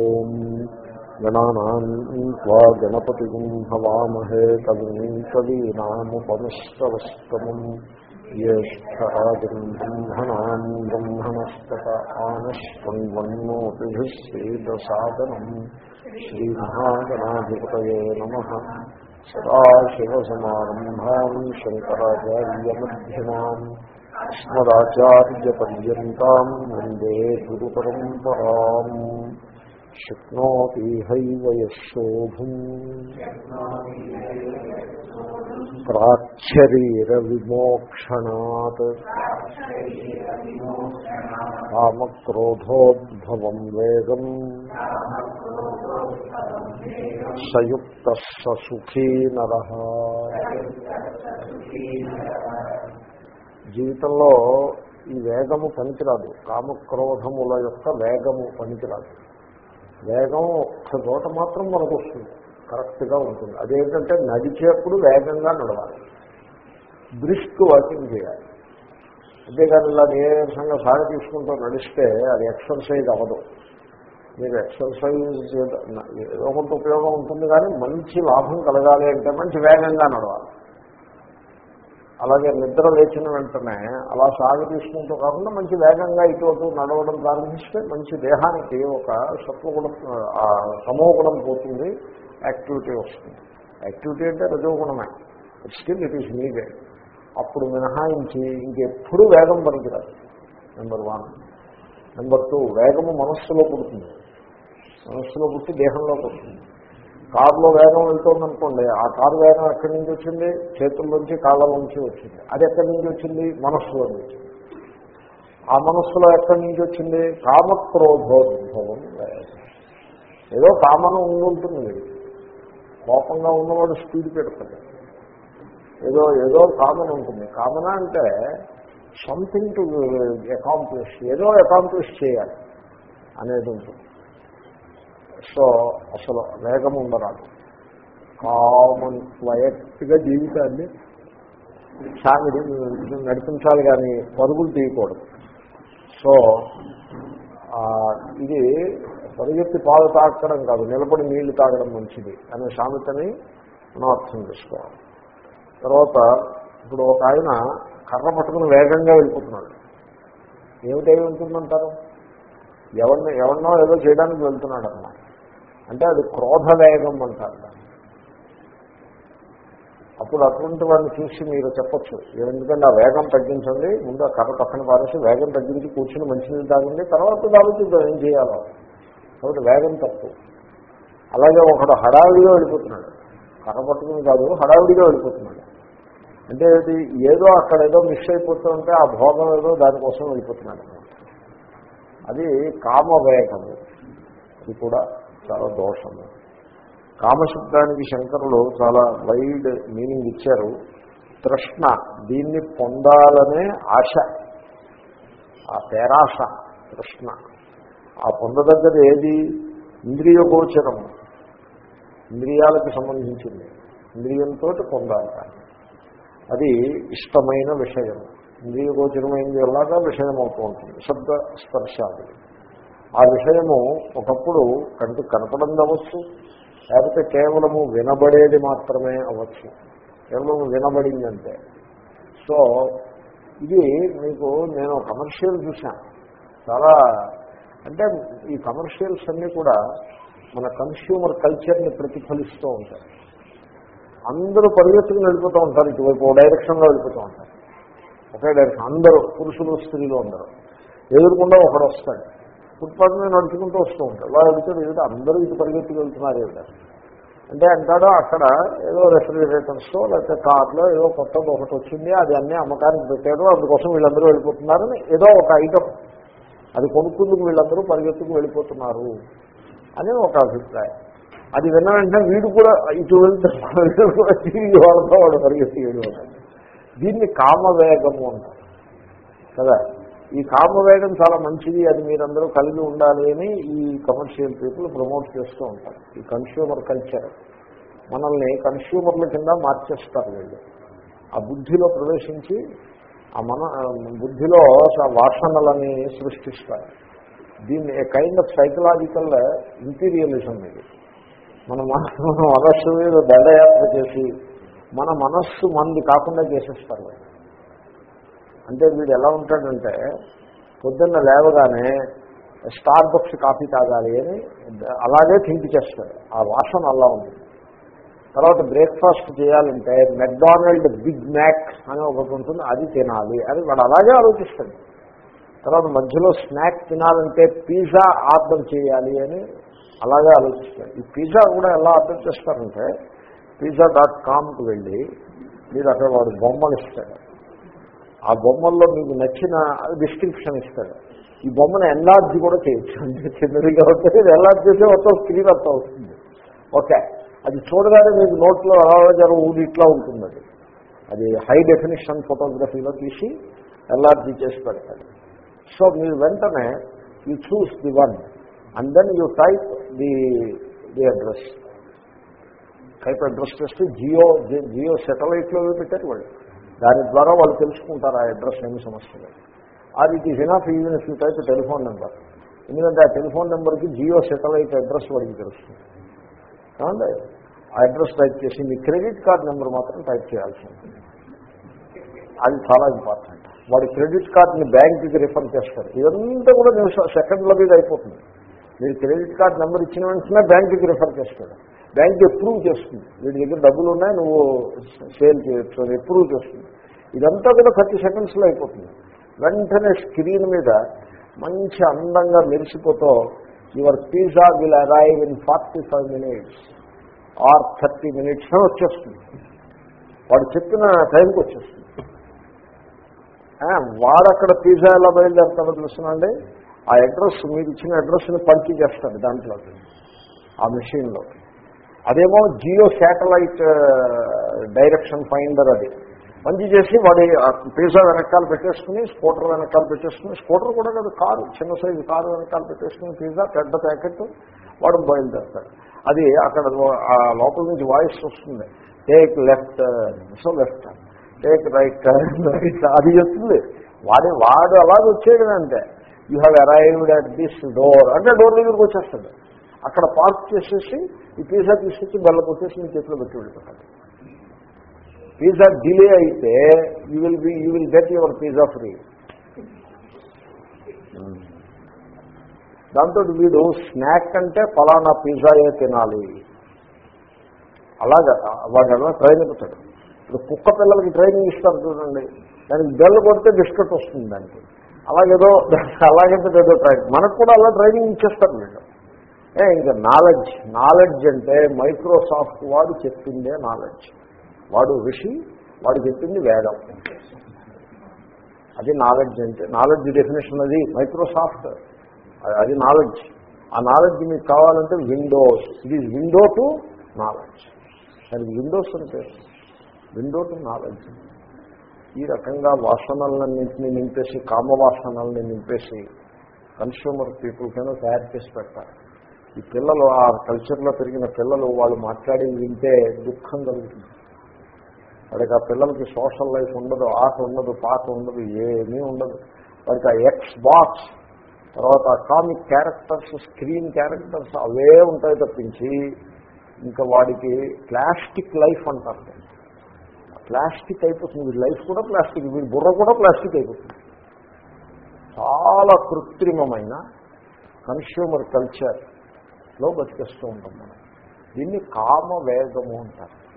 ఓం గణానా గణపతి హవామహే కవి కవీనాముపమిష్టవస్తమం జ్యేష్ఠరాజం బ్రహ్మణాం బ్రహ్మణస్పత ఆనశ్వన్వన్నోతిభిः శ్రీదసాదనం శ్రీమహాగణాధిపతయే నమః సదాశివసమారంభాం శంకరాచార్యమధ్యమాం అస్మదాచార్యపర్యంతం వందే గురు పరంపరా హైవ యశోభుం విమోక్షణాత్ కామక్రోధోద్భవం వేగం సయుక్త సుఖీ నర జీవితంలో ఈ వేగము పనికిరాదు. కామక్రోధముల యొక్క వేగము పనికిరాదు. వేగం ఒక్క చోట మాత్రం మనకు వస్తుంది. కరెక్ట్గా ఉంటుంది. అదేంటంటే నడిచేప్పుడు వేగంగా నడవాలి. బ్రిస్క్ వాకింగ్ చేయాలి. అంతేకాని ఇలా నీరసంగా సాగ తీసుకుంటూ నడిస్తే అది ఎక్సర్సైజ్ అవ్వదు. మీరు ఎక్సర్సైజ్ ఏదో కొంత ఉపయోగం ఉంటుంది కానీ మంచి లాభం కలగాలి అంటే మంచి వేగంగా నడవాలి. అలాగే నిద్ర లేచిన వెంటనే అలా సాగు తీసుకుంటూ కాకుండా మంచి వేగంగా ఇటు అటు నడవడం ప్రారంభిస్తే మంచి దేహానికి ఒక సత్వగుణం సమోగుణం పోతుంది యాక్టివిటీ వస్తుంది. యాక్టివిటీ అంటే రజోగుణమే. స్టిల్ ఇట్ ఈస్ నీడెడ్ అప్పుడు మినహాయించి ఇంకెప్పుడు వేగం పనికిరాదు. నెంబర్ వన్ నెంబర్ టూ వేగము మనస్సులో పుడుతుంది. మనస్సులో పుట్టి దేహంలో పుడుతుంది. కారులో వేగం వెళ్తుందనుకోండి ఆ కారు వేగం ఎక్కడి నుంచి వచ్చింది? చేతుల్లోంచి కాళ్ళలోంచి వచ్చింది. అది ఎక్కడి నుంచి వచ్చింది? మనస్సులో నుంచి ఆ మనస్సులో ఎక్కడి నుంచి వచ్చింది? కామక్రోధోద్భవం ఏదో కామన ఉండుంటుంది కోపంగా ఉన్నవాడు స్పీడ్ పెడతాడు. ఏదో ఏదో కామన ఉంటుంది. కామన అంటే సంథింగ్ టు అకాంప్లిష్ ఏదో అకాంప్లిష్ చేయాలి. అనేది ఉంటుంది. సో అసలు వేగం ఉండరాదు. కామన్ క్వయట్గా జీవితాన్ని సాగిడి నడిపించాలి కానీ పరుగులు తీయకూడదు. సో ఇది పరిగెత్తి పాలు తాగడం కాదు నిలబడి నీళ్ళు తాగడం మంచిది అనే సామెతని మనం అర్థం చేసుకోవాలి. తర్వాత ఇప్పుడు ఒక ఆయన కర్ర పట్టుకుని వేగంగా వెళ్ళిపోతున్నాడు. ఏమిటై ఉంటుందంటారు? ఎవరిని ఎవరినో ఏదో చేయడానికి వెళ్తున్నాడు అన్నమాట అంటే అది క్రోధ వేగం అంటారు అప్పుడు అటువంటి వాడిని చూసి మీరు చెప్పచ్చు ఎందుకంటే ఆ వేగం తగ్గించండి ముందు ఆ కర్ర పక్కన పారేసి వేగం తగ్గించి కూర్చుని మంచినీళ్ళు తాగండి తర్వాత ఆలోచిద్దాం ఏం చేయాలో. కాబట్టి వేగం తప్పు. అలాగే ఒకడు హడావిడిగా వెళ్ళిపోతున్నాడు. కర్ర పట్టుకుని కాదు హడావిడిగా వెళ్ళిపోతున్నాడు. అంటే అది ఏదో అక్కడ ఏదో మిస్ అయిపోతుంటే ఆ భోగం ఏదో దానికోసం వెళ్ళిపోతున్నాడు. అది కామవేగము. అది కూడా చాలా దోషము. కామశబ్దానికి శంకరులు చాలా వైడ్ మీనింగ్ ఇచ్చారు. తృష్ణ దీన్ని పొందాలనే ఆశ. ఆ పేరాశ తృష్ణ. ఆ పొందదగ్గది ఏది? ఇంద్రియగోచరం ఇంద్రియాలకు సంబంధించింది. ఇంద్రియంతో పొందాలి అది ఇష్టమైన విషయం. ఇంద్రియగోచరమైనది ఎలాగా విషయం అవుతూ ఉంటుంది. శబ్ద స్పర్శాది. ఆ విషయము ఒకప్పుడు కంటికి కనపడింది అవ్వచ్చు లేకపోతే కేవలము వినబడేది మాత్రమే అవ్వచ్చు. కేవలం వినబడిందంటే. సో ఇది మీకు నేను కమర్షియల్ చూశాను. చాలా అంటే ఈ కమర్షియల్స్ అన్నీ కూడా మన కన్స్యూమర్ కల్చర్ని ప్రతిఫలిస్తూ ఉంటాయి. అందరూ పరిగెత్తుకుని వెళ్ళిపోతూ ఉంటారు ఇటువైపు ఓ డైరెక్షన్లో వెళ్ళిపోతూ ఉంటారు. ఒకే డైరెక్షన్ అందరూ పురుషులు స్త్రీలు అందరూ. ఎదురుకుండా ఒకడు వస్తాడు. ఫుట్పాత్ మీద నడుచుకుంటూ వస్తూ ఉంటాడు వాళ్ళు అడుగుతాడు ఏమిటో? అందరూ ఇటు పరిగెత్తుకు వెళ్తున్నారు ఏమిటో? అంటే అంటాడో అక్కడ ఏదో రెఫ్రిజరేటర్స్లో లేకపోతే కార్లో ఏదో కొత్త ఒకటి వచ్చింది అది అన్నీ అమ్మకానికి పెట్టాడు అందుకోసం వీళ్ళందరూ వెళ్ళిపోతున్నారని ఏదో ఒక ఐటమ్. అది కొనుక్కుందుకు వీళ్ళందరూ పరిగెత్తుకు వెళ్ళిపోతున్నారు అని ఒక అభిప్రాయం. అది విన్న వెంటనే వీడు కూడా ఇటు వెళ్తే వాళ్ళతో వాడు పరిగెత్తి వెళ్ళిపోతాడు దీన్ని కామవేగము అంటారు. కదా? ఈ కామవేగం చాలా మంచిది అది మీరందరూ కలిగి ఉండాలి అని ఈ కమర్షియల్ పీపుల్ ప్రమోట్ చేస్తూ ఉంటారు. ఈ కన్స్యూమర్ కల్చర్ మనల్ని కన్స్యూమర్ల కింద మార్చేస్తారు వీళ్ళు. ఆ బుద్ధిలో ప్రవేశించి ఆ మన బుద్ధిలో వాసనలని సృష్టిస్తారు. దీన్ని a kind of psychological interiorism ఇది. మన మన మనస్సు మీద దండయాత్ర చేసి మన మనస్సు మంది కాకుండా చేసేస్తారు. వాళ్ళు. అంటే వీడు ఎలా ఉంటాడంటే పొద్దున్న లేవగానే స్టార్ బక్స్ కాఫీ తాగాలి అని అలాగే థింక్ చేస్తాడు. ఆ వాసన అలా ఉంది. తర్వాత బ్రేక్ఫాస్ట్ చేయాలంటే మెక్డానల్డ్ బిగ్ మ్యాక్ అని ఒకటి ఉంటుంది అది తినాలి అని వాడు అలాగే ఆలోచిస్తాడు. తర్వాత మధ్యలో స్నాక్ తినాలంటే పిజ్జా ఆర్డర్ చేయాలి అని అలాగే ఆలోచిస్తాడు. ఈ పిజ్జా కూడా ఎలా ఆర్డర్ చేస్తారంటే పిజ్జా డాట్ కామ్కి వెళ్ళి మీరు అక్కడ వాడు బొమ్మలు ఇస్తాడు ఆ బొమ్మల్లో మీకు నచ్చిన డిస్క్రిప్షన్ ఇస్తాడు. ఈ బొమ్మను ఎన్లార్జ్ కూడా చేయొచ్చు. అంటే చిన్నదిగా ఉంటుంది ఎన్లార్జ్ చేస్తే మొత్తం స్క్రీన్ అంతా వస్తుంది. ఓకే. అది చూడగానే మీకు నోట్లో అలా ఊరి ఇట్లా ఉంటుంది అది అది హై డెఫినేషన్ ఫోటోగ్రఫీలో తీసి ఎల్ఆర్జీ చేసి పెడతాడు. సో మీరు వెంటనే you choose the one and then you type the the address type address చేస్తే జియో జియో సెటిలైట్లో పెట్టారు వాళ్ళు దాని ద్వారా వాళ్ళు తెలుసుకుంటారు ఆ అడ్రస్ ఏమి సమస్య లేదు. Or it is enough even if you type telephone number. ఎందుకంటే ఆ టెలిఫోన్ నెంబర్కి జియో సెటిలైట్ అడ్రస్ వాడికి తెలుస్తుంది. ఏమండి? ఆ అడ్రస్ టైప్ చేసి మీ క్రెడిట్ కార్డ్ నెంబర్ మాత్రం టైప్ చేయాల్సి ఉంటుంది. అది చాలా ఇంపార్టెంట్. వాడి క్రెడిట్ కార్డ్ని బ్యాంకుకి రిఫర్ చేస్తారు. ఇదంతా కూడా నిమిషం సెకండ్ల మీద అయిపోతుంది. మీరు క్రెడిట్ కార్డ్ నెంబర్ ఇచ్చిన వెంటనే బ్యాంకుకి రిఫర్ చేస్తాడు బ్యాంక్ అప్రూవ్ చేస్తుంది. వీడి దగ్గర డబ్బులు ఉన్నాయి నువ్వు సేల్ చేయొచ్చు అది అప్రూవ్ చేస్తుంది. ఇదంతా కూడా థర్టీ సెకండ్స్లో అయిపోతుంది. వెంటనే స్క్రీన్ మీద మంచి అందంగా మెరిసిపోతూ your pizza will arrive in forty five minutes or thirty minutes వచ్చేస్తుంది. వాడు చెప్పిన టైంకి వచ్చేస్తుంది. వాడక్కడ వాడు అక్కడ పిజ్జా ఎలా బయలుదేరుతారో తెలుసునండి ఆ అడ్రస్ మీరు ఇచ్చిన అడ్రస్ని పంచి చేస్తాడు దాంట్లో ఆ మెషిన్లో అదేమో జియో శాటిలైట్ డైరెక్షన్ ఫైండర్ అది. మంచి చేసి వాడి పిజ్జా వెనకాల పెట్టేసుకుని స్కూటర్ వెనకాల పెట్టేసుకుని స్కూటర్ కూడా కాదు కారు చిన్న సైజు కారు వెనకాల పెట్టేసుకుని పీసా పెద్ద ప్యాకెట్ వాడు బయలుదేరుతాడు. అది అక్కడ ఆ లోపల నుంచి వాయిస్ వస్తుంది. Take left so left. Take right right అది చెప్తుంది. వాడి వాడు అలాగే వచ్చేది అంటే you have arrived at this door అంటే డోర్ దగ్గరికి వచ్చేస్తాడు. అక్కడ పార్క్ చేసేసి ఈ పిజ్జా తీసుకొచ్చి బెల్ల కొట్టేసి మీ చేతిలో పెట్టి వెళ్ళిపోతాడు పిజ్జా డిలే అయితే you will be you will get your pizza free దాంతో వీడు స్నాక్ అంటే ఫలానా పిజ్జాయే తినాలి? అలాగా వాడు ఎలా ట్రైన్ అవుతాడు ఇప్పుడు కుక్క పిల్లలకి ట్రైనింగ్ ఇస్తారు చూడండి. దానికి బెల్ల కొడితే బిస్కెట్ వస్తుంది దానికి. అలాగేదో అలాగైతే ఏదో ట్రైన్ మనకు కూడా అలా ట్రైనింగ్ ఇచ్చేస్తారు వీళ్ళు. ఇంకా నాలెడ్జ్. నాలెడ్జ్ అంటే మైక్రోసాఫ్ట్ వాడు చెప్పిందే నాలెడ్జ్. వాడు ఋషి వాడు చెప్పింది వేదం. అది నాలెడ్జ్ అంటే నాలెడ్జ్ డెఫినేషన్ అది మైక్రోసాఫ్ట్. అది నాలెడ్జ్. ఆ నాలెడ్జ్ మీకు కావాలంటే Windows. It is window to knowledge. దానికి విండోస్ అంటే విండో టు నాలెడ్జ్. ఈ రకంగా వాసనలన్నింటినీ నింపేసి కామ వాసనల్ని నింపేసి కన్స్యూమర్ పీపుల్కైనా తయారు చేసి పెట్టాలి. ఈ పిల్లలు ఆ కల్చర్లో పెరిగిన పిల్లలు వాళ్ళు మాట్లాడి వింటే దుఃఖం కలుగుతుంది. వాడికి ఆ పిల్లలకి సోషల్ లైఫ్ ఉండదు ఆట ఉండదు పాట ఉండదు ఏమీ ఉండదు. వాడికి ఆ ఎక్స్ బాక్స్ తర్వాత కామిక్ క్యారెక్టర్స్ స్క్రీన్ క్యారెక్టర్స్ అవే ఉంటాయి తప్పించి ఇంకా వాడికి ప్లాస్టిక్ లైఫ్ అంటారు. ప్లాస్టిక్ అయిపోతుంది. వీడి లైఫ్ కూడా ప్లాస్టిక్ వీడి బుర్ర కూడా ప్లాస్టిక్ అయిపోతుంది. చాలా కృత్రిమమైన కన్స్యూమర్ కల్చర్ లో బతికేస్తూ ఉంటాం మనం. దీన్ని కామ వేగము అంటారు.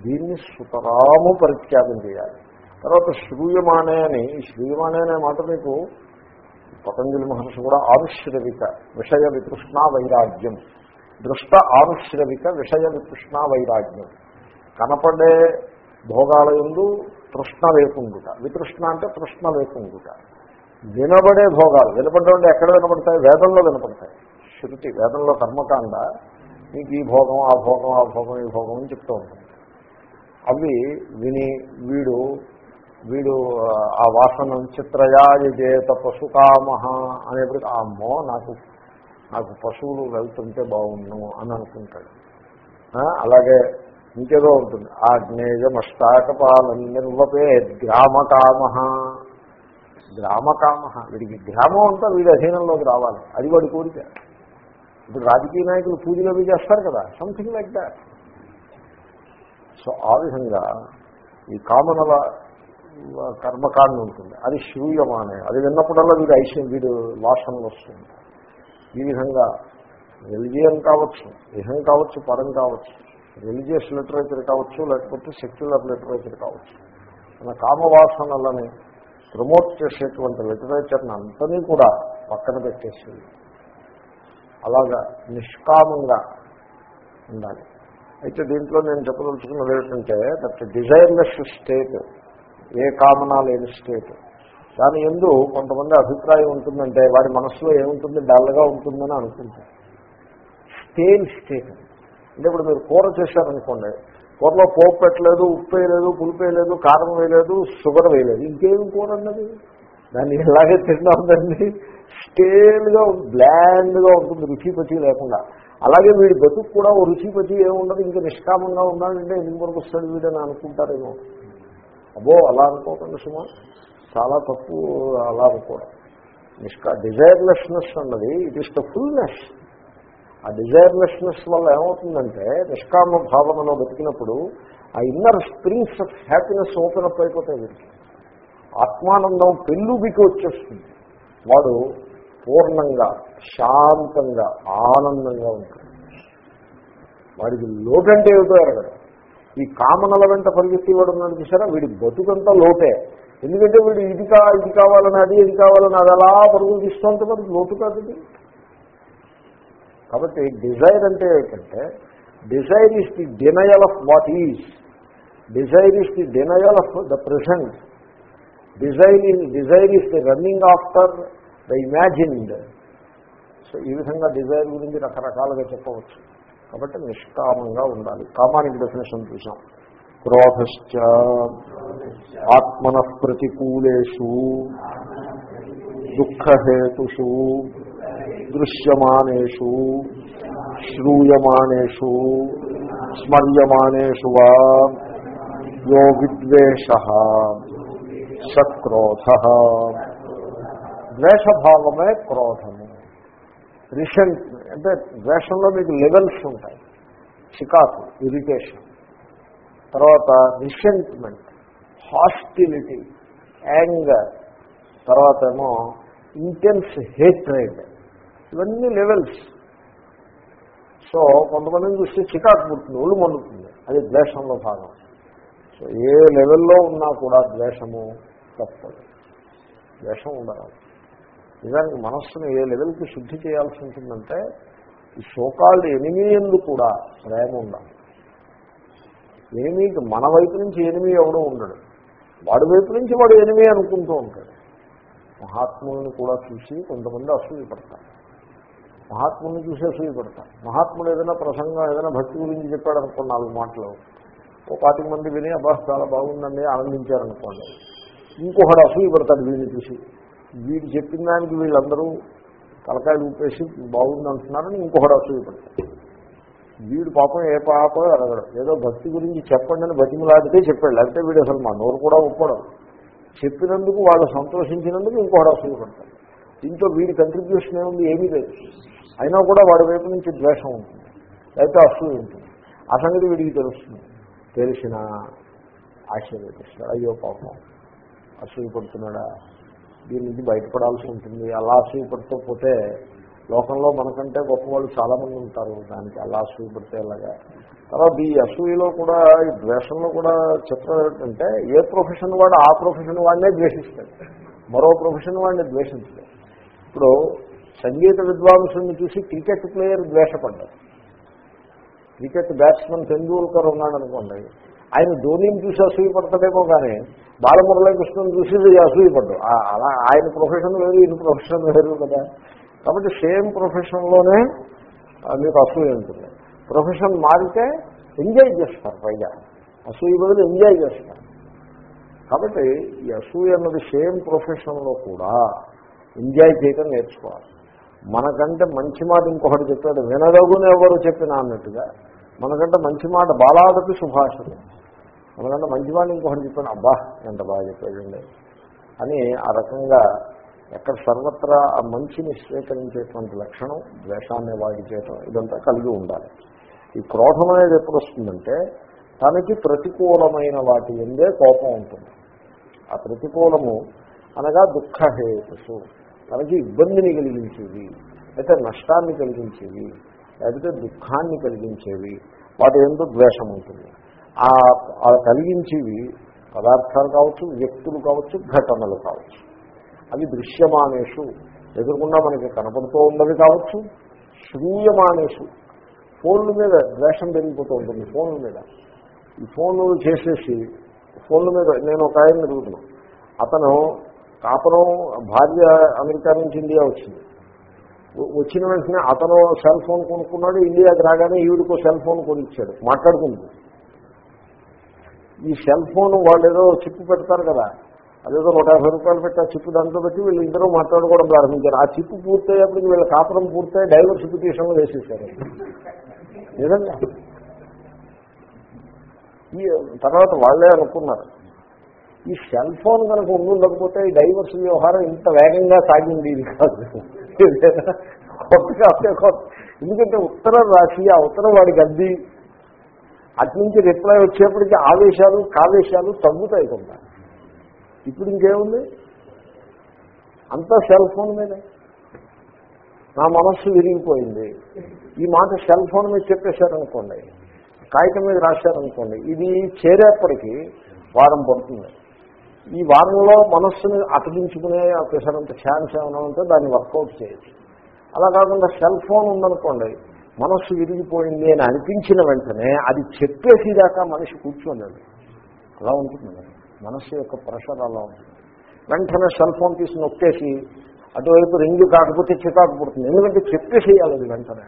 దీన్ని సుతరాము పరిత్యాగం చేయాలి. తర్వాత శ్రూయమానే అని శ్రూయమానే అనే మాట మీకు పతంజలి మహర్షి కూడా ఆనుశ్రవిక విషయ వితృష్ణా వైరాగ్యం. దృష్ట ఆనుశ్రవిక విషయ వితృష్ణా వైరాగ్యం. కనపడే భోగాల ఎందు తృష్ణ లేకుండుట వితృష్ణ అంటే తృష్ణ లేకుండుట వినబడే భోగాలు. వినపడ్డం ఎక్కడ వినపడతాయి? వేదంలో వినపడతాయి. శృతి వేదంలో కర్మకాండ మీకు ఈ భోగం ఆ భోగం ఆ భోగం ఈ భోగం అని చెప్తూ ఉంటుంది. అవి విని వీడు వీడు ఆ వాసన చిత్రయాజేత పశుకామహ అనేప్పటికీ అమ్మో నాకు నాకు పశువులు వెళ్తుంటే బాగుండు అని అనుకుంటాడు. అలాగే ఇంకేదో ఉంటుంది. ఆగ్నేయమష్టాకపాలం నిర్వపే గ్రామకామ గ్రామకామ వీడికి గ్రామం అంతా వీడి అధీనంలోకి రావాలి. అది వాడి కోరిక. ఇప్పుడు రాజకీయ నాయకులు పూజలు అవి చేస్తారు కదా సంథింగ్ లైక్ దాట్ సో ఆ విధంగా ఈ కామనల కర్మకాండ ఉంటుంది. అది శ్రూయమానే అది విన్నప్పుడల్లా వీడు ఐశ్వర్యం వీడు వాసనలు వస్తుంది. ఈ విధంగా రిలిజియన్ కావచ్చు ఇహం కావచ్చు పరం కావచ్చు రిలీజియస్ లిటరేచర్ కావచ్చు లేకపోతే సెక్యులర్ లిటరేచర్ కావచ్చు. మన కామవాసనలని ప్రమోట్ చేసేటువంటి లిటరేచర్ని అంతనీ కూడా పక్కన పెట్టేసి అలాగా నిష్కామంగా ఉండాలి. అయితే దీంట్లో నేను చెప్పదలుచుకున్నది ఏంటంటే దట్ డిజైర్లెస్ స్టేట్ ఏ కామనా లేని స్టేట్. దాని ఎందు కొంతమంది అభిప్రాయం ఉంటుందంటే వాడి మనసులో ఏముంటుంది? డల్గా ఉంటుందని అనుకుంటారు. Stale state. అంటే ఇప్పుడు మీరు కూర చేశారనుకోండి కూరలో పోపు పెట్టలేదు ఉప్పు వేయలేదు పులుపు వేయలేదు కారం వేయలేదు షుగర్ వేయలేదు ఇంకేమి కూర అన్నది? దాన్ని ఇలాగే తిన్నా ఉందండి స్టేల్గా బ్లాండ్గా ఉంటుంది రుచిపచి లేకుండా. అలాగే వీడి బతుకు కూడా ఓ రుచిపచి ఏముండదు ఇంకా నిష్కామంగా ఉన్నాడంటే ఎందుకు వరకు వస్తాడు వీడని అనుకుంటారేమో. అబ్బో అలా అనుకోకండి సుమా. చాలా తప్పు అలా అనుకోవడం. నిష్కా డిజైర్లెస్నెస్ అన్నది ఇట్ ఈస్ ద ఫుల్నెస్. ఆ డిజైర్లెస్నెస్ వల్ల ఏమవుతుందంటే నిష్కామ భావనలో బతికినప్పుడు ఆ inner springs of happiness open up అయిపోతాయి వీరికి ఆత్మానందం పెళ్ళుబికి వచ్చేస్తుంది. వాడు పూర్ణంగా శాంతంగా ఆనందంగా ఉంటాడు. వాడికి లోటంటే ఏమిటో ఎరగడు. ఈ కామనల వెంట పరిగెత్తేవాడు ఉన్నాడు చూసారా వీడి బతుకంతా లోటే. ఎందుకంటే వీడు ఇది కా ఇది కావాలని అది ఇది కావాలని అది అలా పరుగులు తీస్తుంటే మరి లోటు కాదు ఇది. కాబట్టి డిజైర్ అంటే ఏంటంటే desire is the denial of what is. Desire is the denial of the present. Desire is desire is the running after the imagined. So ఈ విధంగా డిజైర్ గురించి రకరకాలుగా చెప్పవచ్చు. కాబట్టి నిష్కామంగా ఉండాలి. కామానికి డెఫినేషన్ చూసాం. క్రోధశ్చ ఆత్మన ప్రతికూలేషు దుఃఖహేతుషు దృశ్యమానేషు శ్రూయమానేషు స్మర్యమానేషు వా యో విద్వేష. సక్రోధ ద్వేషభావమే క్రోధము. రిసెంట్ అంటే ద్వేషంలో మీకు లెవెల్స్ ఉంటాయి. చికాకు ఇరిటేషన్. తర్వాత రిసెంట్మెంట్ హాస్టిలిటీ యాంగర్ తర్వాత ఏమో ఇంటెన్స్ హేట్రైడ్ ఇవన్నీ లెవెల్స్ సో కొంతమందిని చూస్తే చికాకు పుట్టింది ఒళ్ళు మండుతుంది. అది ద్వేషంలో భాగం. సో ఏ లెవెల్లో ఉన్నా కూడా ద్వేషము తప్పదు. ద్వేషం ఉండరాదు నిజానికి మనస్సును ఏ లెవెల్కి శుద్ధి చేయాల్సి ఉంటుందంటే ఈ సోకాల్డ్ ఎనిమీ ఎందు కూడా ప్రేమ ఉండాలి. ఎనిమికి మన వైపు నుంచి ఎనిమి ఎవడో ఉండడు. వాడి వైపు నుంచి వాడు ఎనిమి అనుకుంటూ ఉంటాడు. మహాత్ములను కూడా చూసి కొంతమంది అసూయపడతారు. మహాత్ముని చూసి అసూయపడతారు. మహాత్ముడు ఏదైనా ప్రసంగం ఏదైనా భక్తి గురించి చెప్పాడు అనుకోండి నాలుగు మాటలు. ఓ పాతిక మంది విని అబ్బా చాలా బాగుందండి ఆనందించారనుకోండి. ఇంకొకడు అసూయపడతాడు వీడిని చూసి. వీడు చెప్పిన దానికి వీళ్ళందరూ తలకాయలు ఊపేసి బాగుంది అంటున్నారని ఇంకొకడు అసూయపడతాడు వీడు పాపం ఏ పాప అడగడు. ఏదో భక్తి గురించి చెప్పండి అని బతిమలాడితే చెప్పాడు. లేకపోతే వీడు అసలు మా నోరు కూడా ఒప్పడం చెప్పినందుకు వాళ్ళు సంతోషించినందుకు ఇంకొకడు అసూయపడతాడు దీంట్లో వీడి కంట్రిబ్యూషన్ ఏముంది? ఏమీ లేదు. అయినా కూడా వాడి వైపు నుంచి ద్వేషం ఉంటుంది. లేకపోతే అసూయ ఉంటుంది. ఆ సంగతి వీడికి తెలుస్తుంది. తెలిసిన ఆశీర్వదిస్తాడు అయ్యో పాపం అసూయపడుతున్నాడా దీని నుంచి బయటపడాల్సి ఉంటుంది. అలా అసూయపడుతూ పోతే లోకంలో మనకంటే గొప్ప వాళ్ళు చాలామంది ఉంటారు. దానికి అలా అసూయపడితే అలాగా తర్వాత ఈ అసూయలో కూడా ఈ ద్వేషంలో కూడా చిత్రం ఏంటంటే ఏ ప్రొఫెషన్ వాడు ఆ ప్రొఫెషన్ వాడినే ద్వేషిస్తాడు. మరో ప్రొఫెషన్ వాడిని ద్వేషించలేదు ఇప్పుడు సంగీత విద్వాంసుని చూసి క్రికెట్ ప్లేయర్ ద్వేషపడ్డారు క్రికెట్ బ్యాట్స్మెన్ తెండూల్కర్ ఉన్నాడు అనుకోండి ఆయన ధోనిని చూసి అసూయపడతాడేమో కానీ బాలమురళీకృష్ణను చూసి అసూయపడ్డు. అలా ఆయన ప్రొఫెషన్ వేరు ఈయన ప్రొఫెషన్ వేరు కదా. కాబట్టి సేమ్ ప్రొఫెషన్లోనే మీకు అసూయ ఉంటుంది. ప్రొఫెషన్ మారితే ఎంజాయ్ చేస్తారు పైగా. అసూయ బదులు ఎంజాయ్ చేస్తారు. కాబట్టి ఈ అసూయ అన్నది సేమ్ ప్రొఫెషన్లో కూడా ఎంజాయ్ చేయడం నేర్చుకోవాలి. మనకంటే మంచి మాట ఇంకొకటి చెప్పాడు వినదగునెవరు చెప్పినా అన్నట్టుగా మనకంటే మంచి మాట బాలాదపి సుభాషితం మనకంటే మంచి మాట ఇంకొకటి చెప్పాను అబ్బా ఎంత బాగా చెప్పాడండి. అని ఆ రకంగా ఎక్కడ సర్వత్రా ఆ మంచిని స్వీకరించేటువంటి లక్షణం ద్వేషాన్ని వాడి చేయటం ఇదంతా కలిగి ఉండాలి. ఈ క్రోధం అనేది ఎప్పుడు వస్తుందంటే తనకి ప్రతికూలమైన వాటి ఎందే కోపం ఉంటుంది. ఆ ప్రతికూలము అనగా దుఃఖహేతుసు తనకి ఇబ్బందిని కలిగించేవి అయితే నష్టాన్ని కలిగించేవి. లేకపోతే దుఃఖాన్ని కలిగించేవి వాటి ఎందు ద్వేషం ఉంటుంది. ఆ కలిగించేవి పదార్థాలు కావచ్చు వ్యక్తులు కావచ్చు ఘటనలు కావచ్చు. అవి దృశ్యమానేషు. ఎదురుకుండా మనకి కనపడుతూ ఉన్నవి కావచ్చు శ్రూయమానేషు ఫోన్ల మీద ద్వేషం పెరిగిపోతూ ఉంటుంది ఫోన్ల మీద. ఈ ఫోన్లు చేసేసి ఫోన్ల మీద నేను ఒక ఆయన అతను కాపురం భార్య అమెరికా నుంచి ఇండియా వచ్చింది. వచ్చిన వెంటనే అతను సెల్ ఫోన్ కొనుక్కున్నాడు ఇండియాకి రాగానే ఈవిడికో సెల్ ఫోన్ కొనిచ్చాడు. మాట్లాడుకుంది. ఈ సెల్ ఫోన్ వాళ్ళు ఏదో చిప్పు పెడతారు కదా అదేదో నూట యాభై రూపాయలు పెట్టి ఆ చిప్పు దాంట్లో పెట్టి వీళ్ళు ఇద్దరు మాట్లాడుకోవడం ప్రారంభించారు. ఆ చిప్పు పూర్తయ్యేప్పటికి వీళ్ళ కాపురం పూర్తయి డైవర్స్ పిటిషన్లు వేసేసారు నిజంగా. ఈ తర్వాత వాళ్ళే అనుకున్నారు. ఈ సెల్ ఫోన్ కనుక ఉండకపోతే ఈ డైవర్స్ వ్యవహారం ఇంత వేగంగా సాగింది ఇది కాదు. కొత్తగా కొత్త ఎందుకంటే ఉత్తరం రాసి ఆ ఉత్తరం వాడికి అద్ది అటు నుంచి రిప్లై వచ్చేప్పటికి ఆవేశాలు కావేశాలు తగ్గుతాయి కొంత. ఇప్పుడు ఇంకేముంది? అంతా సెల్ ఫోన్ మీదే. నా మనస్సు విరిగిపోయింది. ఈ మాట సెల్ ఫోన్ మీద చెప్పేశారనుకోండి కాగితం మీద రాశారనుకోండి ఇది చేరేప్పటికీ వారం పడుతుంది. ఈ వారంలో మనస్సుని అతగించుకునే పెసరంత ఛాన్స్ ఏమైనా ఉంటే దాన్ని వర్కౌట్ చేయొచ్చు. అలా కాకుండా సెల్ ఫోన్ ఉందనుకోండి మనస్సు విరిగిపోయింది అని అనిపించిన వెంటనే అది చెప్పేసేదాకా మనిషి కూర్చోలేదు. అలా ఉంటుంది మనస్సు యొక్క ప్రెషర్ అలా ఉంటుంది. వెంటనే సెల్ ఫోన్ తీసి నొక్కేసి అటువైపు రింగు కాకపోతే చికాకు పుడుతుంది. ఎందుకంటే చెప్పేసేయాలి అది వెంటనే.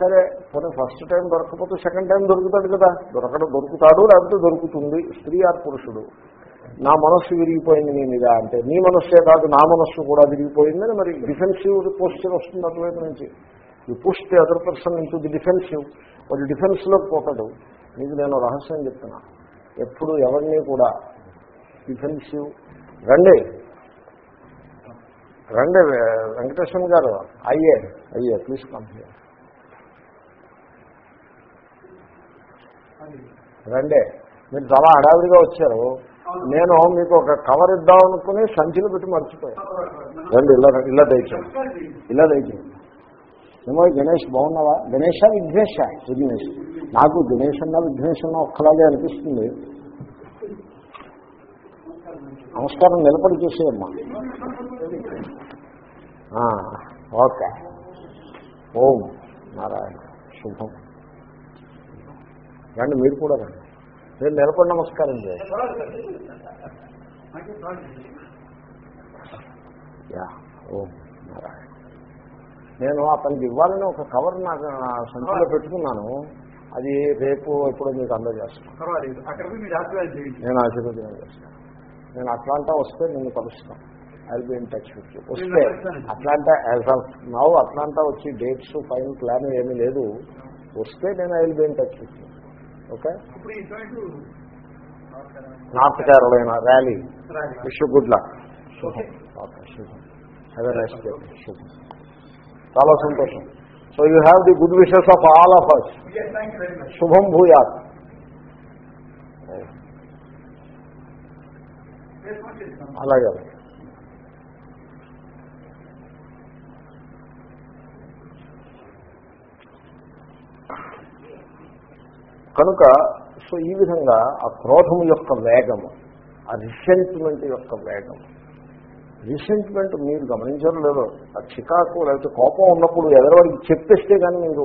సరే పోనీ ఫస్ట్ టైం దొరకకపోతే సెకండ్ టైం దొరుకుతాడు కదా. దొరకడం దొరుకుతాడు లేకపోతే దొరుకుతుంది. స్త్రీ ఆర్ పురుషుడు. నా మనస్సు విరిగిపోయింది నీ మీద అంటే నీ మనస్సే కాదు నా మనస్సు కూడా విరిగిపోయిందని మరి డిఫెన్సివ్ పోస్చర్ వస్తుంది అటువైపు నుంచి. ఈ push the other person into the defensive వాడు డిఫెన్స్లోకి పోతాడు. నీకు నేను రహస్యం చెప్తున్నా. ఎప్పుడు ఎవరిని కూడా డిఫెన్సివ్ రండి. రండి వెంకటేశ్వర గారు. అయ్యే అయ్యే ప్లీజ్ కంప్లీ రండి. మీరు చాలా హడావిడిగా వచ్చారు. నేను మీకు ఒక కవర్ ఇద్దాం అనుకుని సంచిలో పెట్టి మర్చిపోయాను. రండి ఇలా ఇలా దయచేయండి. ఇలా దయచేయండి. ఏమో గణేష్ బాగున్నావా? గణేష విఘ్నేష? విఘ్నేష్. నాకు గణేష్ అన్న విఘ్నేష్ అన్న ఒక్కలాగే అనిపిస్తుంది. నమస్కారం నిలబడి చూసేయమ్మా. ఓకే. ఓం నారాయణ. శుభం. రండి మీరు కూడా రండి. మీరు నిలబడి నమస్కారం చేయండి యా ఓం నారాయణ. నేను అతనికి ఇవ్వాలని ఒక కవర్ నాకు సంచిలో పెట్టుకున్నాను. అది రేపు ఎప్పుడో మీకు అందజేస్తాను. నేను ఆశీర్వదనం చేస్తాను. నేను అట్లాంటా వస్తే నేను కలుస్తాను I be in touch with you వస్తే Atlanta as of now Atlanta వచ్చి డేట్స్ ఫైన్ ప్లాన్ ఏమీ లేదు. వస్తే నేను I will be in touch with you okay? North కేరళైనా rally. Wish good luck. Have శుభం. చాలా సంతోషం. So you have the good wishes of all of us Yes, thank you very much. శుభం భూయాత్. అలాగే. కనుక సో ఈ విధంగా ఆ క్రోధము యొక్క వేగము ఆ రిసెంట్మెంట్ యొక్క వేగము. రిసెంట్మెంట్ మీరు గమనించడం లేదు. ఆ చికాకు లేకపోతే కోపం ఉన్నప్పుడు ఎదరవాడికి చెప్పేస్తే కానీ మీరు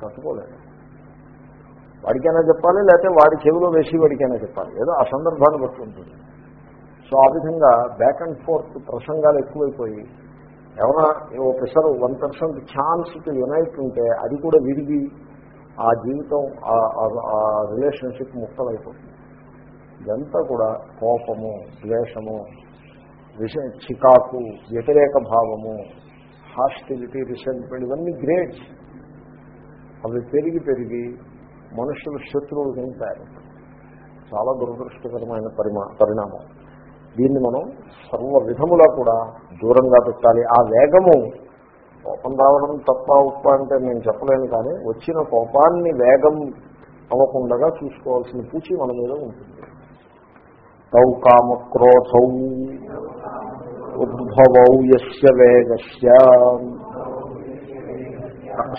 తట్టుకోలేదు వాడికైనా చెప్పాలి లేకపోతే వాడి చెవిలో వేసి వాడికైనా చెప్పాలి. ఏదో ఆ సందర్భాన్ని బట్టి ఉంటుంది. సో ఆ విధంగా బ్యాక్ అండ్ ఫోర్త్ ప్రసంగాలు ఎక్కువైపోయి ఎవరైనా ఓ పిసరు వన్ పర్సెంట్ ఛాన్స్కి యునైట్ ఉంటే అది కూడా విరిగి ఆ జీవితం ఆ- ఆ- రిలేషన్షిప్ ముక్కలైపోతుంది ఇదంతా కూడా కోపము ద్వేషము విష చికాకు వ్యతిరేక భావము హాస్టిలిటీ రిసెంట్మెంట్ ఇవన్నీ గ్రేట్స్ అవి పెరిగి పెరిగి మనుషులు శత్రువులు తింటారు చాలా దురదృష్టకరమైన పరిమా పరిణామం. దీన్ని మనం సర్వ విధములా కూడా దూరంగా పెట్టాలి. ఆ వేగము కోపం రావడం తప్ప ఉప్ప అంటే నేను చెప్పలేను కానీ వచ్చిన కోపాన్ని వేగం అవ్వకుండా చూసుకోవాల్సిన పూచి మన మీద ఉంటుంది. తౌ కామక్రోధౌ ఉద్భవౌ యస్య వేగస్య.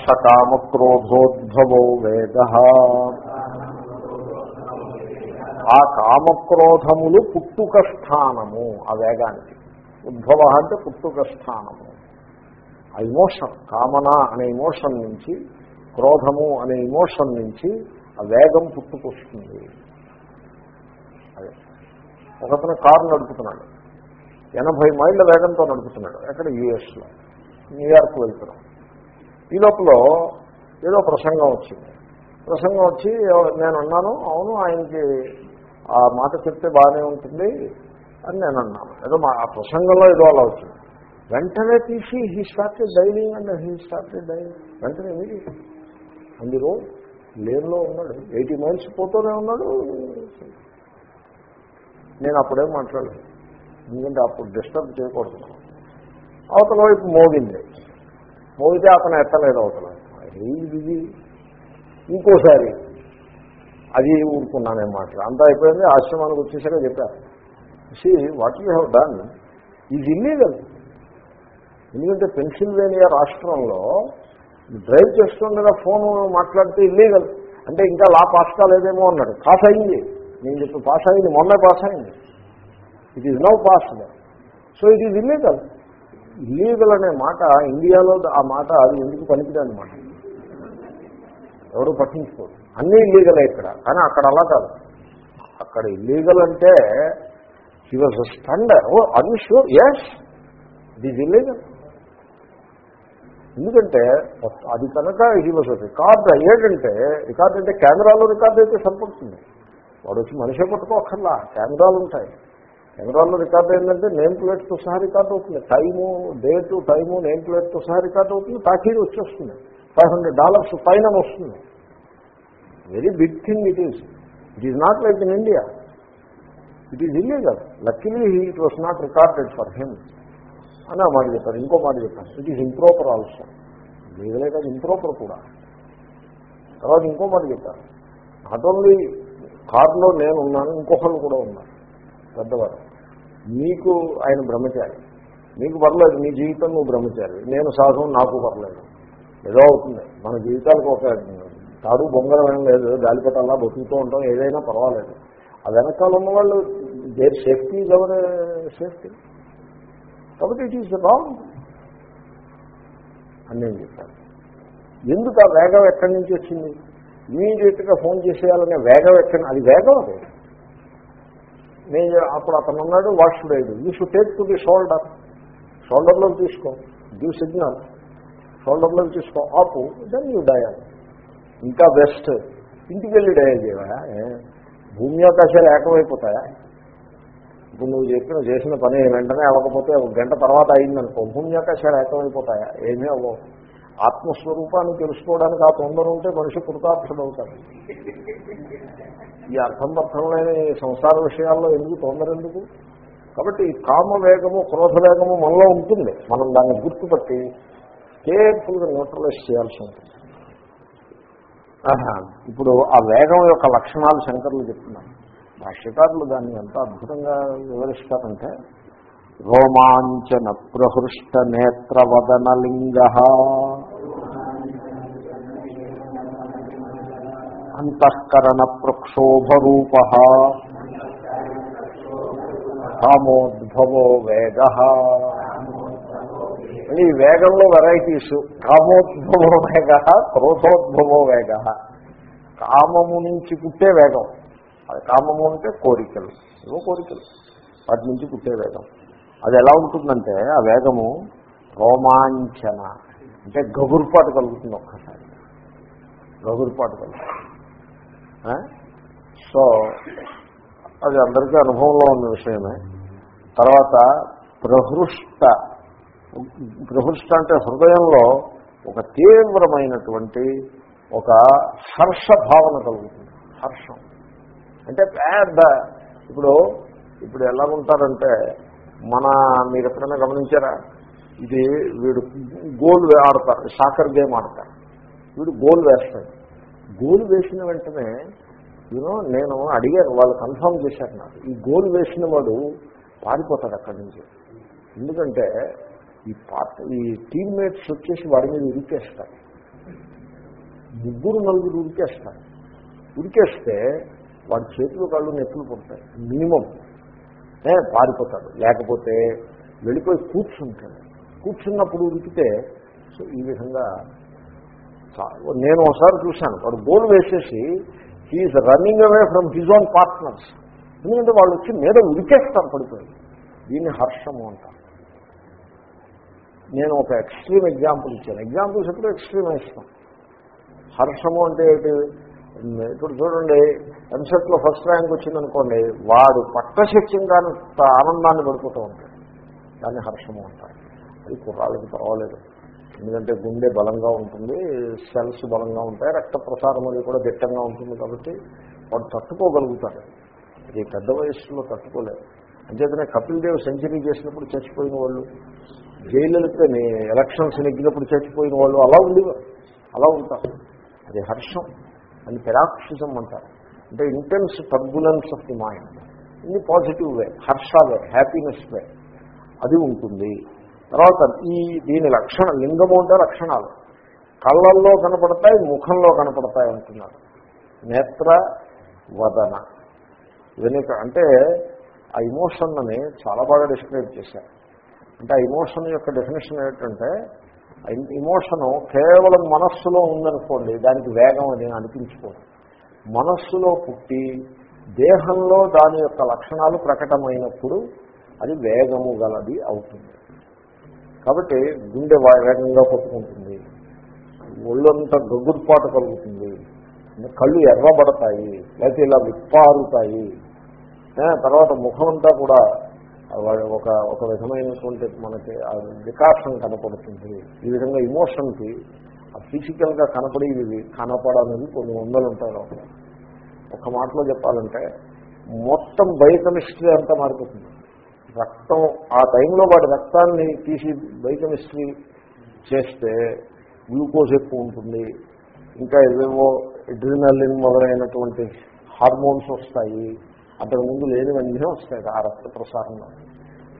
సకామక్రోధోద్భవో వేగ. ఆ కామక్రోధములు పుట్టుక స్థానము ఆ వేగానికి. ఉద్భవ అంటే పుట్టుక స్థానము. ఆ ఇమోషన్ కామన అనే ఇమోషన్ నుంచి క్రోధము అనే ఇమోషన్ నుంచి ఆ వేగం పుట్టుకొస్తుంది. అదే. ఒకతను కారు నడుపుతున్నాడు. ఎనభై మైళ్ళ వేగంతో నడుపుతున్నాడు. ఎక్కడ? యుఎస్లో న్యూయార్క్ వెళ్తున్నాం. ఈ లోపల ఏదో ప్రసంగం వచ్చింది. ప్రసంగం వచ్చి నేను అన్నాను అవును ఆయనకి ఆ మాట చెప్తే బాగానే ఉంటుంది అని నేను అన్నాను. ఏదో మా ఆ ప్రసంగంలో ఏదో అలా వచ్చింది. వెంటనే తీసి he started diving and he started diving వెంటనే మీరు అందులో లేన్లో ఉన్నాడు. ఎయిటీ మైల్స్ పోతూనే ఉన్నాడు. నేను అప్పుడే మాట్లాడలేదు. ఎందుకంటే అప్పుడు డిస్టర్బ్ చేయకూడదు. అవతల వైపు మోగింది. మోగితే అతను ఎత్తలేదు అవతల. ఇది ఇంకోసారి. అది ఊరుకున్నాను మాట. అంతా అయిపోయింది ఆశ్రమానికి వచ్చేసరిగా చెప్పారు. See what you have done is illegal ఎందుకంటే పెన్సిల్వేనియా రాష్ట్రంలో డ్రైవ్ చేస్తుండగా ఫోన్ మాట్లాడితే ఇల్లీగల్ అంటే ఇంకా లా పాస్ కాలేదేమో అన్నాడు. పాస్ అయింది. నేను చెప్పి పాస్ అయింది. మొన్నే పాస్ అయింది. It is now pass so it is illegal illegal అనే మాట ఇండియాలో ఆ మాట అది ఎందుకు పనికిరాని మాట? ఎవరు పట్టించుకోరు. అన్నీ ఇల్లీగలే ఇక్కడ. కానీ అక్కడ అలా కాదు. అక్కడ ఇల్లీగల్ అంటే హీ వాజ్ స్టండర్ ఓ అది sure yes it is illegal ఎందుకంటే అది కనుక హీ వాజ్ రికార్డ్ అయ్యాడంటే రికార్డ్ అంటే కెమెరాలో రికార్డ్ అయితే సరిపడుతుంది. వాడు వచ్చి మనిషే పట్టుకోకర్లా కెమెరాలు ఉంటాయి. కెమెరాల్లో రికార్డ్ ఏంటంటే నేమ్ ప్లేట్తో సహా రికార్డ్ అవుతుంది. టైము డేటు టైము నేమ్ ప్లేట్తో సహా రికార్డ్ అవుతుంది. తాకీదు వచ్చేస్తుంది. ఫైవ్ హండ్రెడ్ డాలర్స్ పైన వస్తుంది. Very big thing it is it is not like in India it is illegal luckily it was not recorded for him అని ఆ మాట చెప్పారు ఇంకో మాట చెప్పారు. ఇట్ ఈజ్ ఇంప్రోపర్ ఆల్సో లీగలే కాదు ఇంప్రోపర్ కూడా. తర్వాత ఇంకో మాట చెప్పారు. నాట్ ఓన్లీ కారులో నేను ఉన్నాను ఇంకొకళ్ళు కూడా ఉన్నారు పెద్దవారు. మీకు ఆయన బ్రహ్మచారి. మీకు పర్లేదు మీ జీవితం నువ్వు బ్రహ్మచారి. నేను సాధం నాకు పర్లేదు. ఏదో అవుతుంది. మన జీవితాలకు ఒక తాడు బొంగరం ఏం లేదు. గాలిపటల్లా బతుకుతూ ఉంటాం ఏదైనా పర్వాలేదు. ఆ వెనకాల ఉన్న వాళ్ళు దేర్ సేఫ్టీ ఎవరి సేఫ్టీ కాబట్టి ఇట్ ఈస్ రాంగ్ అని నేను చెప్పాను. ఎందుకు ఆ వేగం ఎక్కడి నుంచి వచ్చింది? ఇమీడియట్గా ఫోన్ చేసేయాలనే వేగం ఎక్కడ అది వేగం అది. నేను అప్పుడు అతను ఉన్నాడు what should I do you should take to the shoulder షోల్డర్లోకి తీసుకో. గివ్ సిగ్నల్ షోల్డర్లోకి తీసుకో. ఆపు. దెన్ యూ డయల్ ఇంకా బెస్ట్ ఇంటికి వెళ్ళి డయల్ చేయవా భూమి ఆకాశాలు ఏకమైపోతాయా? ఇప్పుడు నువ్వు చెప్పిన చేసిన పని వెంటనే అవ్వకపోతే ఒక గంట తర్వాత అయిందనుకో భూమి ఏకమైపోతాయా ఏమీ అవ్వవు. ఆత్మస్వరూపాన్ని తెలుసుకోవడానికి ఆ తొందర ఉంటే మనిషి కృతార్థుడు అవుతాడు ఈ అర్థం అర్థం లేని సంసార విషయాల్లో ఎందుకు తొందర ఎందుకు? కాబట్టి కామ వేగము క్రోధ వేగము మనలో ఉంటుంది. మనం దాన్ని గుర్తుపట్టి కేర్ఫుల్గా న్యూట్రలైజ్ చేయాల్సి ఉంటుంది. ఆహా, ఇప్పుడు ఆ వేగం యొక్క లక్షణాలు శంకర్లు చెప్తున్నాను భాష్యకారులు దాన్ని ఎంత అద్భుతంగా వివరిస్తారంటే రోమాంచన ప్రహృష్ట నేత్రవదనలింగ. అంతఃకరణ ప్రక్షోభరూప. కామోద్భవో వేగ ఈ వేగంలో వెరైటీస్. కామోద్భవో వేగ క్రోధోద్భవో వేగ కామము నుంచి పుట్టే వేగం. అది కామము అంటే కోరికలు ఏవో కోరికలు. వాటి నుంచి పుట్టే వేగం అది ఎలా ఉంటుందంటే ఆ వేగము రోమాంచన అంటే గగురుపాటు కలుగుతుంది ఒక్కసారి. గగురుపాటు కలుగుతుంది. సో అది అందరికీ అనుభవంలో ఉన్న విషయమే. తర్వాత ప్రహృష్ట ప్రహృష్ట అంటే హృదయంలో ఒక తీవ్రమైనటువంటి ఒక హర్ష భావన కలుగుతుంది. హర్షం. అంటే పెద్ద ఇప్పుడు ఇప్పుడు ఎలా ఉంటారంటే మన మీరు ఎప్పుడైనా గమనించారా? ఇది వీడు గోల్ ఆడతారు షాకర్ గేమ్ ఆడతారు. వీడు గోల్ వేస్తాడు. గోల్ వేసిన వెంటనే యూనో నేను అడిగాను వాళ్ళు కన్ఫర్మ్ చేశారు నాకు. ఈ గోల్ వేసిన వాడు పారిపోతాడు అక్కడి నుంచి. ఎందుకంటే ఈ పార్ట్ ఈ టీమ్మేట్స్ వచ్చేసి వాడి మీద ఉరికేస్తారు. ముగ్గురు నలుగురు ఉరికేస్తారు. ఉరికేస్తే వాడి చేతులు కాళ్ళు నెప్పులు పుడతాయి. మినిమం. పారిపోతాడు. లేకపోతే వెళ్ళిపోయి కూర్చుంటాడు. కూర్చున్నప్పుడు ఉరికితే సో ఈ విధంగా నేను ఒకసారి చూశాను. వాడు గోల్ వేసేసి he is running away from his own partners ఎందుకంటే వాళ్ళు వచ్చి మీద ఉరికేస్తారు పడిపోయి. దీన్ని హర్షము అంటారు. నేను ఒక ఎక్స్ట్రీమ్ ఎగ్జాంపుల్ ఇచ్చాను. ఎగ్జాంపుల్స్ ఎప్పుడు ఎక్స్ట్రీమ్ ఇస్తాను హర్షము అంటే ఏంటి? ఇప్పుడు చూడండి ఎంసెట్లో ఫస్ట్ ర్యాంక్ వచ్చిందనుకోండి వాడు పట్టశక్యంగా ఆనందాన్ని పడిపోతూ ఉంటాడు. దాన్ని హర్షము అంటారు. అది కుర్రాళ్ళకి పర్వాలేదు. ఎందుకంటే గుండె బలంగా ఉంటుంది సెల్స్ బలంగా ఉంటాయి రక్త ప్రసారం అది కూడా దిట్టంగా ఉంటుంది కాబట్టి వాడు తట్టుకోగలుగుతారు ఇది పెద్ద వయసులో తట్టుకోలేదు అంచేతనే కపిల్ దేవ్ సెంచరీ చేసినప్పుడు చచ్చిపోయిన వాళ్ళు జైలులతో ఎలక్షన్స్ నెగ్గినప్పుడు చచ్చిపోయిన వాళ్ళు అలా ఉండేవారు అలా ఉంటారు. అది హర్షం. అని పెరాక్షిజం అంటారు. అంటే intense turbulence of the mind ఇది పాజిటివ్ వే హర్ష వే హ్యాపీనెస్ వే అది ఉంటుంది. తర్వాత ఈ దీని లక్షణ లింగము అంటే లక్షణాలు. కళ్ళల్లో కనపడతాయి ముఖంలో కనపడతాయి అంటున్నారు. నేత్ర వదన. వెనుక అంటే ఆ ఇమోషన్ అని చాలా బాగా డిస్క్రైబ్ చేశారు. అంటే ఆ ఇమోషన్ యొక్క డెఫినేషన్ ఏంటంటే ఇమోషను కేవలం మనస్సులో ఉందనుకోండి దానికి వేగం అని అనిపించుకోదు. మనస్సులో పుట్టి దేహంలో దాని యొక్క లక్షణాలు ప్రకటమైనప్పుడు అది వేగము గలది అవుతుంది. కాబట్టి గుండె వేగంగా కొట్టుకుంటుంది. ఒళ్ళంతా గగ్గుర్పాటు కలుగుతుంది. కళ్ళు ఎర్రబడతాయి లేకపోతే ఇలా విప్పారుతాయి. తర్వాత ముఖం అంతా కూడా ఒక ఒక విధమైనటువంటి మనకి ఆ వికాసం కనపడుతుంది. ఈ విధంగా ఇమోషన్కి ఫిజికల్గా కనపడేవి కనపడాలని కొన్ని వందలు ఉంటాయి లోపల. ఒక మాటలో చెప్పాలంటే మొత్తం బయోకెమిస్ట్రీ అంతా మారిపోతుంది. రక్తం ఆ టైంలో వాటి రక్తాన్ని తీసి బయోకెమిస్ట్రీ చేస్తే గ్లూకోజ్ ఎక్కువ ఉంటుంది. ఇంకా ఏవేవో ఎడ్రినలిన్ మొదలైనటువంటి హార్మోన్స్ వస్తాయి. అంతకు ముందు లేనివన్నీ వస్తాయి ఆ రక్త ప్రసారంలో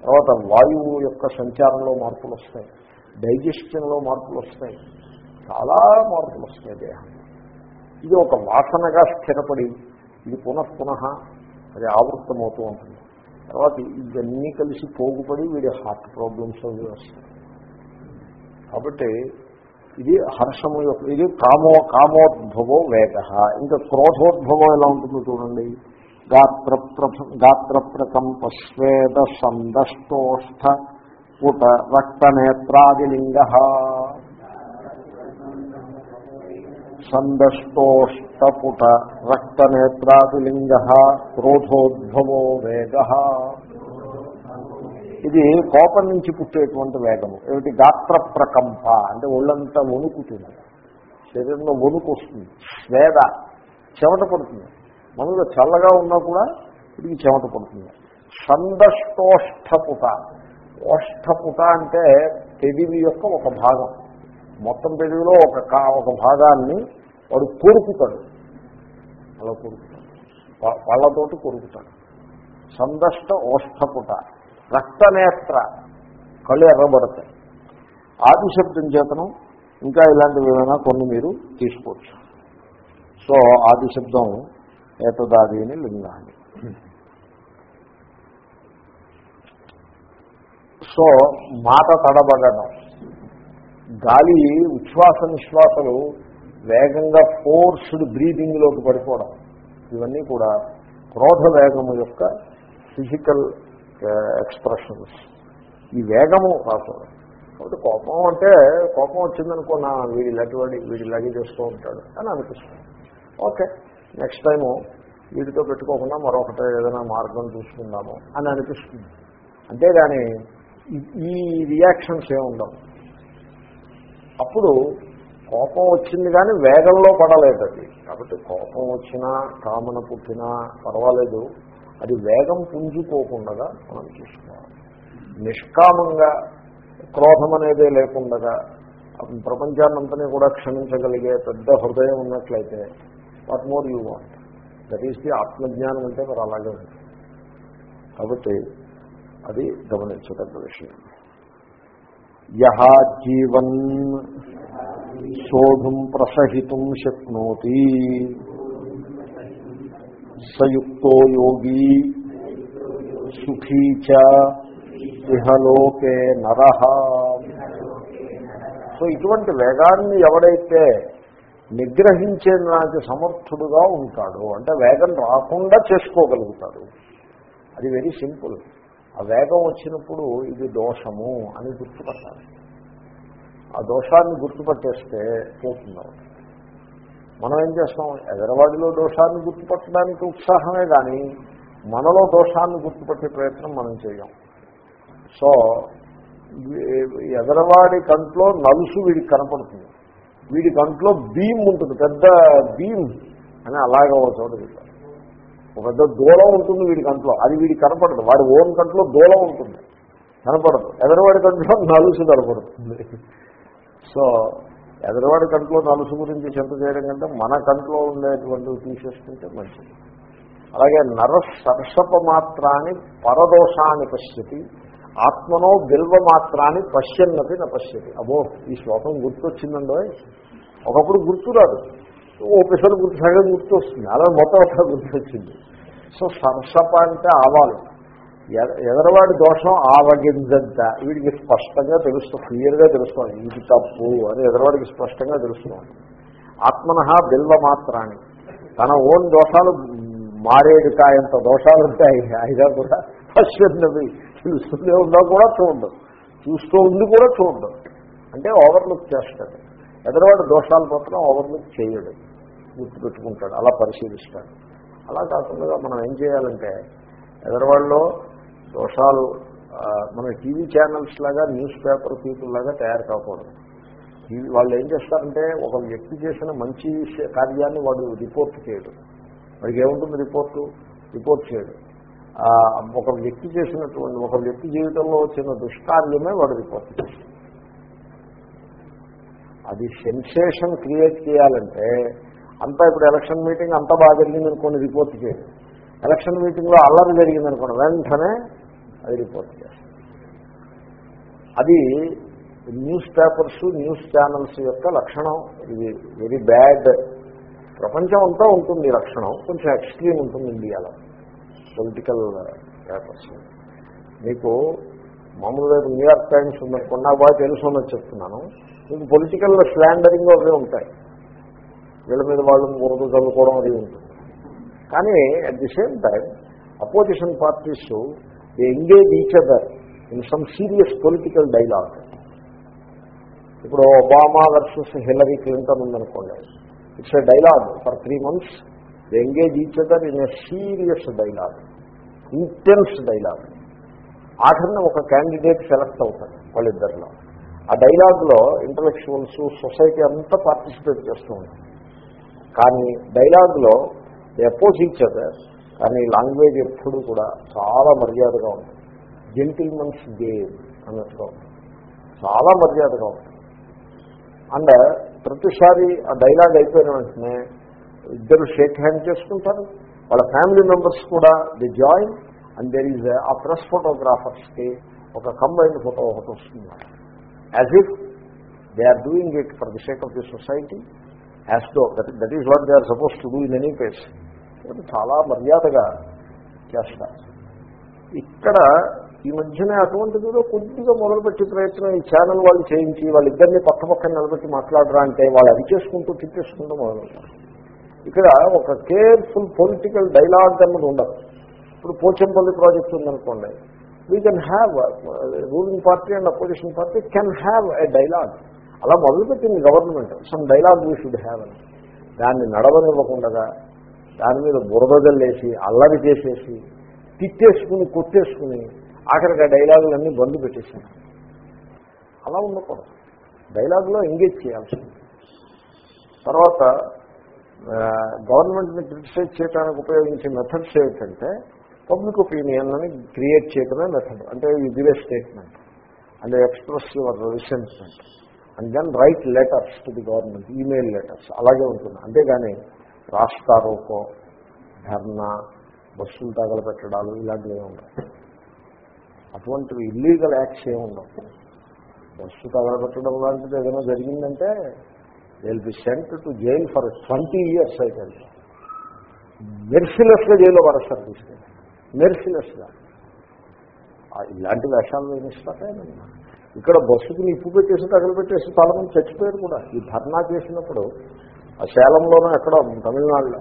తర్వాత వాయువు యొక్క సంచారంలో మార్పులు వస్తాయి డైజెషన్లో మార్పులు వస్తాయి చాలా మార్పులు వస్తాయి దేహం ఇది ఒక వాసనగా స్థిరపడి ఇది పునః పునః అది ఆవృత్తమవుతూ ఉంటుంది. తర్వాత ఇవన్నీ కలిసి పోగుపడి వీడి హార్ట్ ప్రాబ్లమ్స్ అవి వస్తాయి. కాబట్టి ఇది హర్షము యొక్క ఇది కామో కామోద్భవో వేగ. ఇంకా క్రోధోద్భవం ఎలా ఉంటుందో చూడండి. గాత్ర గాత్ర ప్రకంప పుట రక్తనేత్రాదిలింగ. సందష్టోష్టపుట రక్తనేత్రాదిలింగ క్రోధోద్భవో వేగ. ఇది కోపం నుంచి పుట్టేటువంటి వేగము. ఏమిటి? గాత్ర ప్రకంప అంటే ఒళ్ళంతా వణుకుతుంది. శరీరంలో వణుకు వస్తుంది వేద చెమట పడుతుంది. మనలో చల్లగా ఉన్నా కూడా ఇది చెమట పడుతుంది. సందష్టోష్టపుట ఓష్టపుట అంటే పెదివి యొక్క ఒక భాగం. మొత్తం పెదివిలో ఒక కా ఒక భాగాన్ని వాడు కొరుకుతాడు. అలా కొరుకుతాడు. పళ్ళతోటి కొరుకుతాడు. సందష్ట ఓష్టపుట రక్తనేత్ర. కళ్ళు ఎర్రబడతాయి. ఆదిశబ్దం చేతనం ఇంకా ఇలాంటివి ఏమైనా కొన్ని మీరు తీసుకోవచ్చు. సో ఆదిశబ్దం శబ్దం ఏతదాది అని లింగాన్ని. సో మాట తడబడడం. గాలి ఉచ్ఛ్వాస నిశ్వాసలు వేగంగా ఫోర్స్డ్ బ్రీదింగ్లోకి పడిపోవడం. ఇవన్నీ కూడా క్రోధ వేగము యొక్క ఫిజికల్ ఎక్స్ప్రెషన్స్. ఈ వేగము రాకూడదు. కాబట్టి కోపం అంటే కోపం వచ్చిందనుకో నా వీడి ఇలాంటి వాడి వీడి ఇలాగే చేస్తూ ఉంటాడు అని అనిపిస్తుంది. ఓకే. నెక్స్ట్ టైము వీటితో పెట్టుకోకుండా మరొకటి ఏదైనా మార్గం చూసుకుందాము అని అనిపిస్తుంది. అంతేగాని ఈ- ఈ రియాక్షన్స్ ఏముండవు అప్పుడు కోపం వచ్చింది కానీ వేగంలో పడలేదు అది. కాబట్టి కోపం వచ్చినా కామన పుట్టినా పర్వాలేదు. అది వేగం పుంజుకోకుండా మనం చూసుకోవాలి. నిష్కామంగా క్రోధం అనేదే లేకుండా ప్రపంచాన్నంతని కూడా క్షమించగలిగే పెద్ద హృదయం ఉన్నట్లయితే what more you want. That is the ఆత్మజ్ఞానం అంటే మరి అలాగే ఉంటుంది. కాబట్టి అది గమనించదగ్గ విషయం. యహా జీవన్ శోధుం ప్రసహితుం శక్నోతి. సయుక్తో యోగి సుఖీ చ ఇహలోకే నర. సో ఇటువంటి వేగాన్ని ఎవడైతే నిగ్రహించేందుకు సమర్థుడుగా ఉంటాడు. అంటే వేగం రాకుండా చేసుకోగలుగుతాడు. అది వెరీ సింపుల్ ఆ వేగం వచ్చినప్పుడు ఇది దోషము అని గుర్తుపట్టాలి. ఆ దోషాన్ని గుర్తుపట్టేస్తే పోతుంది మనం ఏం చేస్తాం? ఎదరవాడిలో దోషాన్ని గుర్తుపట్టడానికి ఉత్సాహమే కానీ మనలో దోషాన్ని గుర్తుపట్టే ప్రయత్నం మనం చేయం. సో ఎదరవాడి కంట్లో నలుసు వీడికి కనపడుతుంది. వీడి కంట్లో బీమ్ ఉంటుంది పెద్ద బీమ్ అని అలాగే ఒక చోట చెప్పారు. ఒక పెద్ద దూలం ఉంటుంది వీడి కంట్లో అది వీడికి కనపడదు. వాడి ఓన్ కంట్లో దూలం ఉంటుంది కనపడదు. ఎదరవాడి కంట్లో నలుసు కనపడుతుంది. సో ఎదరవాడి కంట్లో నలుసు గురించి చింత చేయడం కంటే మన కంట్లో ఉండేటువంటివి తీసేసుకుంటే మంచిది. అలాగే నర సర్షప మాత్రాన్ని పరదోషాన్ని పశ్యతి. ఆత్మనో బిల్వ మాత్రాన్ని పశ్యన్నది నా పశ్యతి. అబో ఈ శ్లోకం గుర్తొచ్చిందండో? ఒకప్పుడు గుర్తురాదు. ఓ పిసలు గుర్తు సగం గుర్తు వస్తుంది అలా మొత్తం ఒకసారి గుర్తొచ్చింది. సో సరసప అంటే ఆవాలు. ఎద- ఎదరవాడి దోషం ఆవగింజంత వీడికి స్పష్టంగా తెలుస్తుంది క్లియర్గా తెలుస్తుంది ఇది తప్పు అని ఎదరవాడికి స్పష్టంగా తెలుస్తుంది ఆత్మన బిల్వ మాత్రాన్ని. తన ఓన్ దోషాలు మారేడు కాయంత దోషాలు ఉంటాయి అయినా కూడా పశ్చిన్నవి తెలుస్తూనే ఉన్నా కూడా చూడదు. చూస్తూ ఉండి కూడా చూడదు. అంటే ఓవర్లుక్ చేస్తాడు. ఎదరవాడు దోషాలు మాత్రం ఓవర్లుక్ చేయడు. గుర్తుపెట్టుకుంటాడు. అలా పరిశీలిస్తాడు. అలా కాకుండా మనం ఏం చేయాలంటే ఎదరవాళ్ళలో దోషాలు మన టీవీ ఛానల్స్ లాగా న్యూస్ పేపర్ పీపుల్ లాగా తయారు కాకూడదు. టీవీ వాళ్ళు ఏం చేస్తారంటే ఒక వ్యక్తి చేసిన మంచి విషయ- కార్యాన్ని వాడు రిపోర్ట్ చేయడు. వాడికి ఏముంటుంది రిపోర్టు? రిపోర్ట్ చేయడు. ఒక వ్యక్తి చేసినటువంటి ఒక వ్యక్తి జీవితంలో వచ్చిన దుష్కార్యమే వాడు రిపోర్ట్ అది సెన్సేషన్ క్రియేట్ చేయాలంటే అంతా ఇప్పుడు ఎలక్షన్ మీటింగ్ అంతా బాగా జరిగిందనుకోండి రిపోర్ట్ చేయండి ఎలక్షన్ మీటింగ్లో అల్లరి జరిగిందనుకోండి వెంటనే అది రిపోర్ట్ చేస్తాం అది న్యూస్ పేపర్స్ న్యూస్ ఛానల్స్ యొక్క లక్షణం. ఇది వెరీ బ్యాడ్. ప్రపంచం అంతా ఉంటుంది లక్షణం. కొంచెం ఎక్స్ట్రీమ్ ఉంటుంది ఇండియాలో. పొలిటికల్ పేపర్స్ మీకు మామూలుగా న్యూయార్క్ టైమ్స్ ఉందనుకోండి నాకు బాగా తెలుసు చెప్తున్నాను. మీకు పొలిటికల్ స్లాండరింగ్ అవి ఉంటాయి. వీళ్ళ మీద వాళ్ళు బురద చదువుకోవడం అది ఉంటుంది. కానీ at the same time opposition parties they engage each other in some serious political dialogue ఇప్పుడు ఒబామా వర్సెస్ హిల్లరీ క్లింటన్ ఉందనుకోండి. It's a dialogue for three months they engage each other in a serious dialogue intense dialogue ఆఖరిన ఒక candidate select అవుతారు వాళ్ళిద్దరిలో. ఆ డైలాగ్లో intellectuals society అంతా participate చేస్తూ ఉంటారు. కానీ డైలాగ్లో అపోజ్ ఈచ్ అదర్ కానీ లాంగ్వేజ్ ఎప్పుడు కూడా చాలా మర్యాదగా ఉంటుంది. జెంటిల్మన్స్ గేమ్ అన్నట్టుగా ఉంటుంది. చాలా మర్యాదగా ఉంటుంది. అండ్ ప్రతిసారి ఆ డైలాగ్ అయిపోయిన వెంటనే ఇద్దరు షేక్ హ్యాండ్ చేసుకుంటారు. వాళ్ళ ఫ్యామిలీ మెంబర్స్ కూడా the join and there is a press ఫోటోగ్రాఫర్స్కి ఒక కంబైన్డ్ ఫోటో ఒకటి వస్తుంది. As if they are doing it for the sake of the society as though that that is what they are suppose to do in any place చాలా మర్యాదగా చేస్తారు. ఇక్కడ ఈ మధ్యనే అటువంటిదిలో కొద్దిగా మొదలుపెట్టి ప్రయత్నం ఈ ఛానల్ వాళ్ళు చేయించి వాళ్ళిద్దరినీ పక్క పక్కన నిలబెట్టి మాట్లాడరా అంటే వాళ్ళు అది చేసుకుంటూ తిట్టేసుకుంటూ మొదలవుతారు ఇక్కడ ఒక కేర్ఫుల్ పొలిటికల్ డైలాగ్ అన్నది ఉండదు. ఇప్పుడు పోచంపల్లి ప్రాజెక్ట్ ఉందనుకోండి we can have ruling party and opposition party can have a dialogue అలా మొదలుపెట్టింది government some dialogue we should have అని దాన్ని నడవనివ్వకుండా దాని మీద బురదల్లేసి అల్లరి చేసేసి తిట్టేసుకుని కొట్టేసుకుని ఆఖరికి ఆ డైలాగులన్నీ బంద్ పెట్టేసాను అలా ఉండకూడదు. డైలాగులో ఎంగేజ్ చేయాల్సింది తర్వాత గవర్నమెంట్ని క్రిటిసైజ్ చేయడానికి ఉపయోగించే మెథడ్స్ ఏమిటంటే పబ్లిక్ ఒపీనియన్ అని క్రియేట్ చేయడమే మెథడ్ అంటే you statement and express your resentment and then write letters to the government email letters అలాగే ఉంటుంది. అంతేగాని రాస్తారోకో ధర్నా బస్సులు తగలపెట్టడాలు ఇలాంటివి ఏమి ఉండవు. అటువంటివి ఇల్లీగల్ యాక్ట్స్ ఏమి ఉండవు. బస్సు తగలబెట్టడం లాంటిది ఏదైనా జరిగిందంటే will be sent to jail for twenty years అయితే మెర్సిలెస్గా జైల్లో పడేస్తారు తీసుకెళ్ళి మెర్సిలెస్గా ఇలాంటి వేషాలు వేయిస్తారా ఇక్కడ బస్సుకి నిప్పు పెట్టేసి తగలబెట్టేసి చాలామంది చచ్చిపోయారు కూడా. ఈ ధర్నా చేసినప్పుడు ఆ సేలంలోనూ ఎక్కడ తమిళనాడులో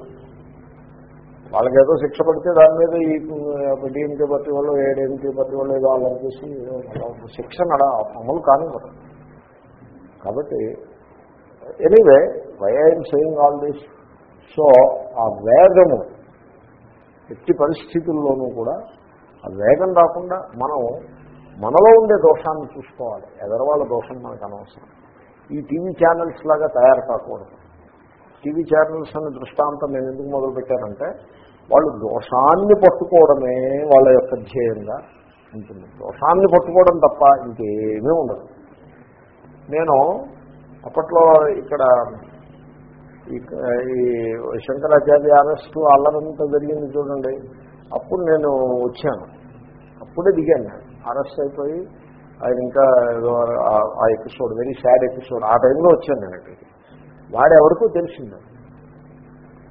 వాళ్ళకేదో శిక్ష పడితే దాని మీద ఈ డిఎంకే పార్టీ వాళ్ళు ఏడీఎంకే పార్టీ వాళ్ళు ఏదో వాళ్ళు చేసి శిక్ష నడ అమలు కానివ్వరు. కాబట్టి anyway why I'm saying all this so ఆ వేగము ఎట్టి పరిస్థితుల్లోనూ కూడా ఆ వేగం రాకుండా మనం మనలో ఉండే దోషాన్ని చూసుకోవాలి. ఎదరవాళ్ళ దోషం మనకు అనవసరం. ఈ టీవీ ఛానల్స్ లాగా తయారు కాకూడదు. టీవీ ఛానల్స్ అనే దృష్టాంతం నేను ఎందుకు మొదలుపెట్టానంటే వాళ్ళు దోషాన్ని పట్టుకోవడమే వాళ్ళ యొక్క ధ్యేయంగా ఉంటుంది. దోషాన్ని పట్టుకోవడం తప్ప ఇంకేమీ ఉండదు. నేను అప్పట్లో ఇక్కడ ఈ శంకరాచార్య అరెస్టు అల్లరంతా జరిగింది చూడండి. అప్పుడు నేను వచ్చాను. అప్పుడే దిగాను అరెస్ట్ అయిపోయి ఆయన ఇంకా ఆ ఎపిసోడ్ వెరీ సాడ్ ఎపిసోడ్. ఆ టైంలో వచ్చాను నేను ఇక్కడికి వాడు ఎవరికో తెలిసింది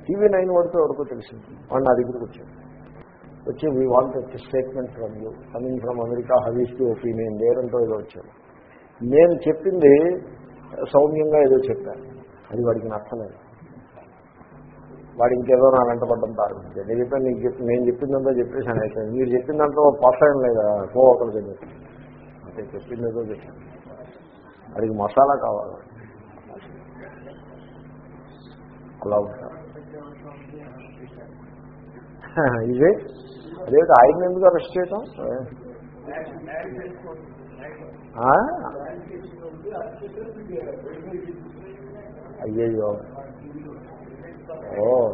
టీవీ నైన్ వాడితో ఎవరికో తెలిసింది వాడు నా దగ్గరికి వచ్చాడు. వచ్చి we want statement from you coming from America హవీస్ the opinion లేరంటో ఏదో వచ్చాడు. నేను చెప్పింది సౌమ్యంగా ఏదో చెప్పారు. అది వాడికి నచ్చలేదు. వాడు ఇంకేదో నా వెంటబడ్డం ప్రారంభించాడు నేను చెప్పాను నీకు చెప్పి నేను చెప్పిందంతా చెప్పేసాను అయితే మీరు చెప్పిన దాంట్లో పాస్ లేదా? పో ఒకరికి చెప్పి. అంటే చెప్పిందేదో చెప్పాను. వాడికి మసాలా కావాలి. అలా ఉంటారు ఇదే? అదే ఆయన ఎందుకు అరెస్ట్ చేయటం? అయ్యయ్యో. ఓ.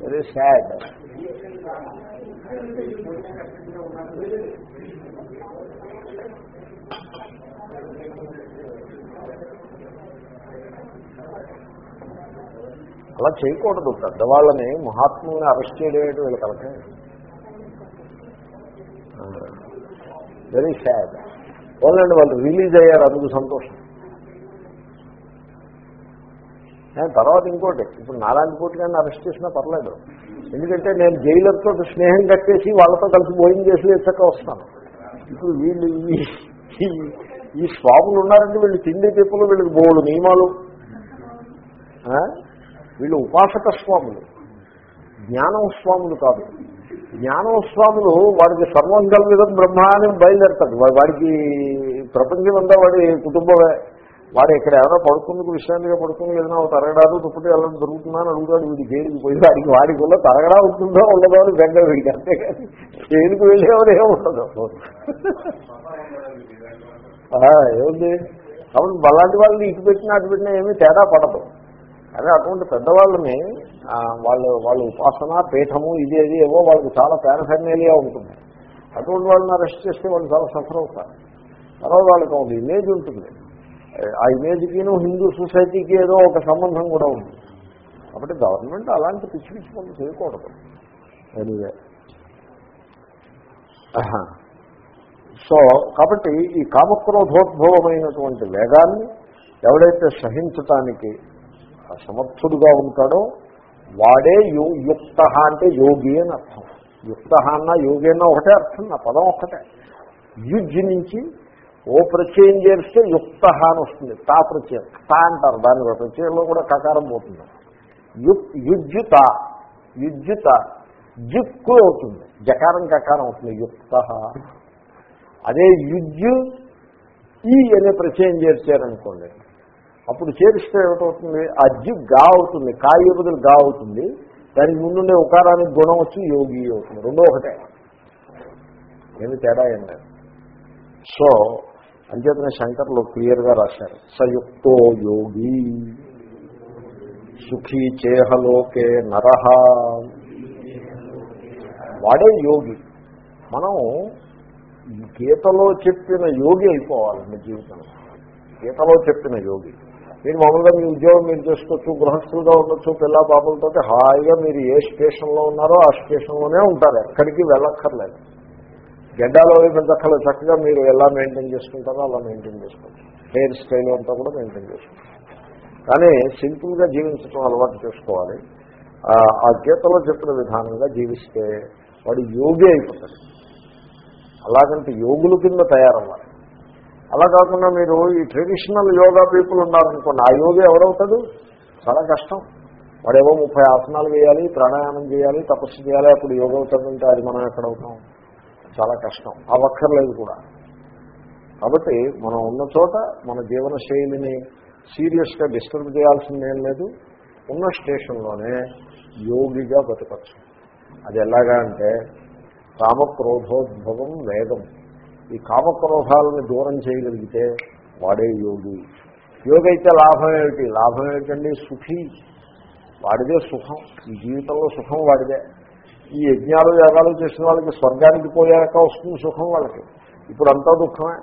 వెరీ సాడ్ అలా చేయకూడదు. పెద్దవాళ్ళని మహాత్ముల్ని అరెస్ట్ చేయడం వీళ్ళు కలకే. వెరీ సాడ్ వాళ్ళండి వాళ్ళు రిలీజ్ అయ్యారు అందుకు సంతోషం. తర్వాత ఇంకోటి ఇప్పుడు నారాయణ నాలాంటి పూటగానే అరెస్ట్ చేసినా పర్లేదు. ఎందుకంటే నేను జైలర్తో స్నేహం కట్టేసి వాళ్ళతో కలిసి భోజనం చేసి వచ్చాక వస్తాను. ఇప్పుడు వీళ్ళు ఈ స్వాములు ఉన్నారంటే వీళ్ళు తిండి తిప్పులు వీళ్ళకి బోడు నియమాలు. వీళ్ళు ఉపాసక స్వాములు. జ్ఞానం స్వాములు కాదు. జ్ఞానోస్వాములు వాడికి సర్వం కల్విదం బ్రహ్మ అని బయలుదేరతాడు వాడికి ప్రపంచం అంతా వాడి కుటుంబమే. వాడు ఇక్కడ ఏమైనా పడుకుందుకు విశ్రాంతిగా పడుకుని ఏదైనా తరగడాలు దుప్పటి ఎలా దొరుకుతుందా అని అడుగుతాడు వీడి జైలుకి పోయి వాడికి వాడికి వల్ల తరగడా ఉంటుందో ఉండదో అని బెంగ వీడికి అంతేగాని జైలుకి వెళ్ళేవాడే ఉండదు. ఏముంది? కాబట్టి అలాంటి వాళ్ళని ఇటు పెట్టినా అటు పెట్టినా ఏమీ తేడా పడదు. అదే అటువంటి పెద్దవాళ్ళని వాళ్ళు వాళ్ళ ఉపాసన పీఠము ఇది అది ఏవో వాళ్ళకి చాలా పారఫెర్నేలియా ఉంటుంది. అటువంటి వాళ్ళని అరెస్ట్ చేస్తే వాళ్ళు చాలా సఫర్ అవుతారు. తర్వాత వాళ్ళకి ఒక ఇమేజ్ ఉంటుంది. ఆ ఇమేజ్కిను హిందూ సొసైటీకి ఏదో ఒక సంబంధం కూడా ఉంది. కాబట్టి గవర్నమెంట్ అలాంటి పిచ్చి పిచ్చి పనులు చేయకూడదు. ఎనివే సో కాబట్టి ఈ కామక్రోధోద్భవమైనటువంటి వేగాన్ని ఎవడైతే సహించటానికి సమర్థుడుగా ఉంటాడో వాడే యో యుక్త అంటే యోగి అని అర్థం. యుక్త అన్న యోగి అన్న ఒకటే అర్థం నా పదం ఒకటే యుజ్ నుంచి ఓ ప్రత్యయం చేస్తే యుక్త అని వస్తుంది. తా ప్రత్యయం. తా అంటారు. దాని ప్రత్యయంలో కూడా కకారం పోతుంది. యుక్ యుజ్యుత యుజ్యుత జిక్కు అవుతుంది. జకారం కకారం అవుతుంది. యుక్త. అదే యుజ్జు ఈ అనే ప్రత్యయం చేర్చారనుకోండి అప్పుడు చేరిస్తే ఏమిటవుతుంది? ఆ గా అవుతుంది కాయ బదులు గా అవుతుంది. దానికి ముందుండే ఉకారానికి గుణం వచ్చి యోగి అవుతుంది. రెండో ఒకటే. ఏమి తేడా ఏం లేదు. సో అంచేతనే శంకర్లు క్లియర్గా రాశారు. సయుక్తో యోగి సుఖీ చేహలోకే నరహ వాడే యోగి. మనం గీతలో చెప్పిన యోగి అయిపోవాలండి జీవితంలో. గీతలో చెప్పిన యోగి. మీరు మామూలుగా మీ ఉద్యోగం మీరు చేసుకోవచ్చు గృహస్థులుగా ఉండొచ్చు పిల్ల బాబులతో హాయిగా మీరు ఏ స్టేషన్లో ఉన్నారో ఆ స్టేషన్లోనే ఉంటారు. ఎక్కడికి వెళ్ళక్కర్లేదు. గడ్డాలో పెంచక్కర్లేదు. చక్కగా మీరు ఎలా మెయింటైన్ చేసుకుంటారో అలా మెయింటైన్ చేసుకోవచ్చు. హెయిర్ స్టైల్ అంతా కూడా మెయింటైన్ చేసుకోవచ్చు. కానీ సింపుల్గా జీవించడం అలవాటు చేసుకోవాలి. ఆ- గీతలో చెప్పిన విధానంగా జీవిస్తే వాడు యోగి అయిపోతాడు. అలాగంటే యోగుల కింద తయారవ్వాలి. అలా కాకుండా మీరు ఈ ట్రెడిషనల్ యోగా పీపుల్ ఉన్నారనుకోండి ఆ యోగి ఎవడవుతాడు చాలా కష్టం. వాడేవో ముప్పై ఆసనాలు వేయాలి ప్రాణాయామం చేయాలి తపస్సు చేయాలి అప్పుడు యోగ అవుతుందంటే అది మనం ఎక్కడ అవుతాం? చాలా కష్టం. అవక్కర్లేదు కూడా. కాబట్టి మనం ఉన్న చోట మన జీవన శైలిని సీరియస్గా డిస్టర్బ్ చేయాల్సిందేం లేదు. ఉన్న స్టేషన్లోనే యోగిగా బతకచ్చు. అది ఎలాగా అంటే కామక్రోధోద్భవం వేగం ఈ కామక్రోధాలను దూరం చేయగలిగితే వాడే యోగి. యోగి అయితే లాభం ఏమిటి? లాభం ఏమిటండి? సుఖీ. వాడిదే సుఖం. ఈ జీవితంలో సుఖం వాడిదే. ఈ యజ్ఞాలు యాగాలు చేసిన వాళ్ళకి స్వర్గానికి పోయాక వస్తుంది సుఖం వాళ్ళకి. ఇప్పుడు అంతా దుఃఖమే.